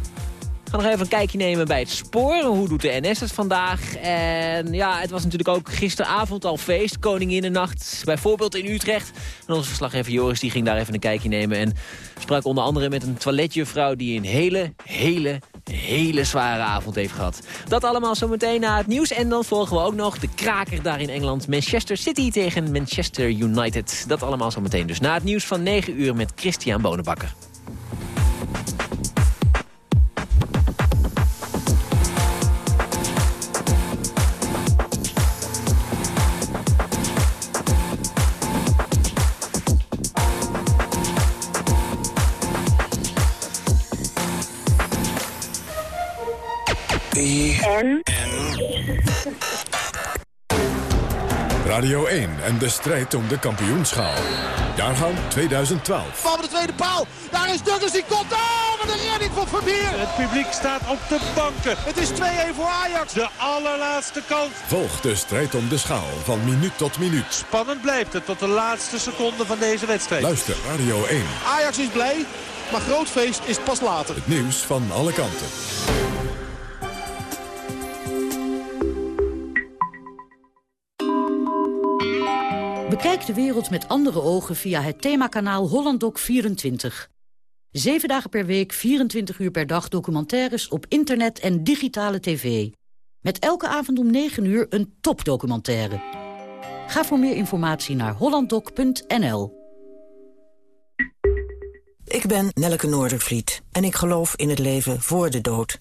gaan nog even een kijkje nemen bij het spoor. Hoe doet de NS het vandaag? En ja, het was natuurlijk ook gisteravond al feest. Koninginnennacht, bijvoorbeeld in Utrecht. En onze verslaggever Joris die ging daar even een kijkje nemen. En sprak onder andere met een toiletjuffrouw die een hele, hele, hele zware avond heeft gehad. Dat allemaal zometeen na het nieuws. En dan volgen we ook nog de kraker daar in Engeland. Manchester City tegen Manchester United. Dat allemaal zometeen. Dus na het nieuws van 9 uur met Christian Bonenbakker. Radio 1 en de strijd om de kampioenschaal. Jaargang 2012. Van de tweede paal. Daar is Douglas, die komt. Oh, wat een redding van Vermeer. Het publiek staat op de banken. Het is 2-1 voor Ajax. De allerlaatste kans. Volg de strijd om de schaal van minuut tot minuut. Spannend blijft het tot de laatste seconde van deze wedstrijd. Luister Radio 1. Ajax is blij, maar groot feest is pas later. Het nieuws van alle kanten. Bekijk de wereld met andere ogen via het themakanaal HollandDoc24. Zeven dagen per week, 24 uur per dag documentaires op internet en digitale tv. Met elke avond om 9 uur een topdocumentaire. Ga voor meer informatie naar hollanddoc.nl. Ik ben Nelleke Noordervliet en ik geloof in het leven voor de dood.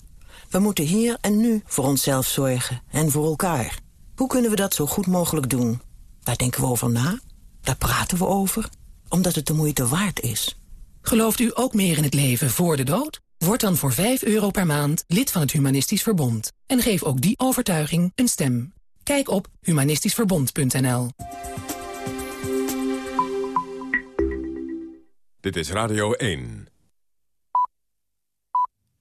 We moeten hier en nu voor onszelf zorgen en voor elkaar. Hoe kunnen we dat zo goed mogelijk doen? Daar denken we over na, daar praten we over, omdat het de moeite waard is. Gelooft u ook meer in het leven voor de dood? Word dan voor 5 euro per maand lid van het Humanistisch Verbond. En geef ook die overtuiging een stem. Kijk op humanistischverbond.nl Dit is Radio 1.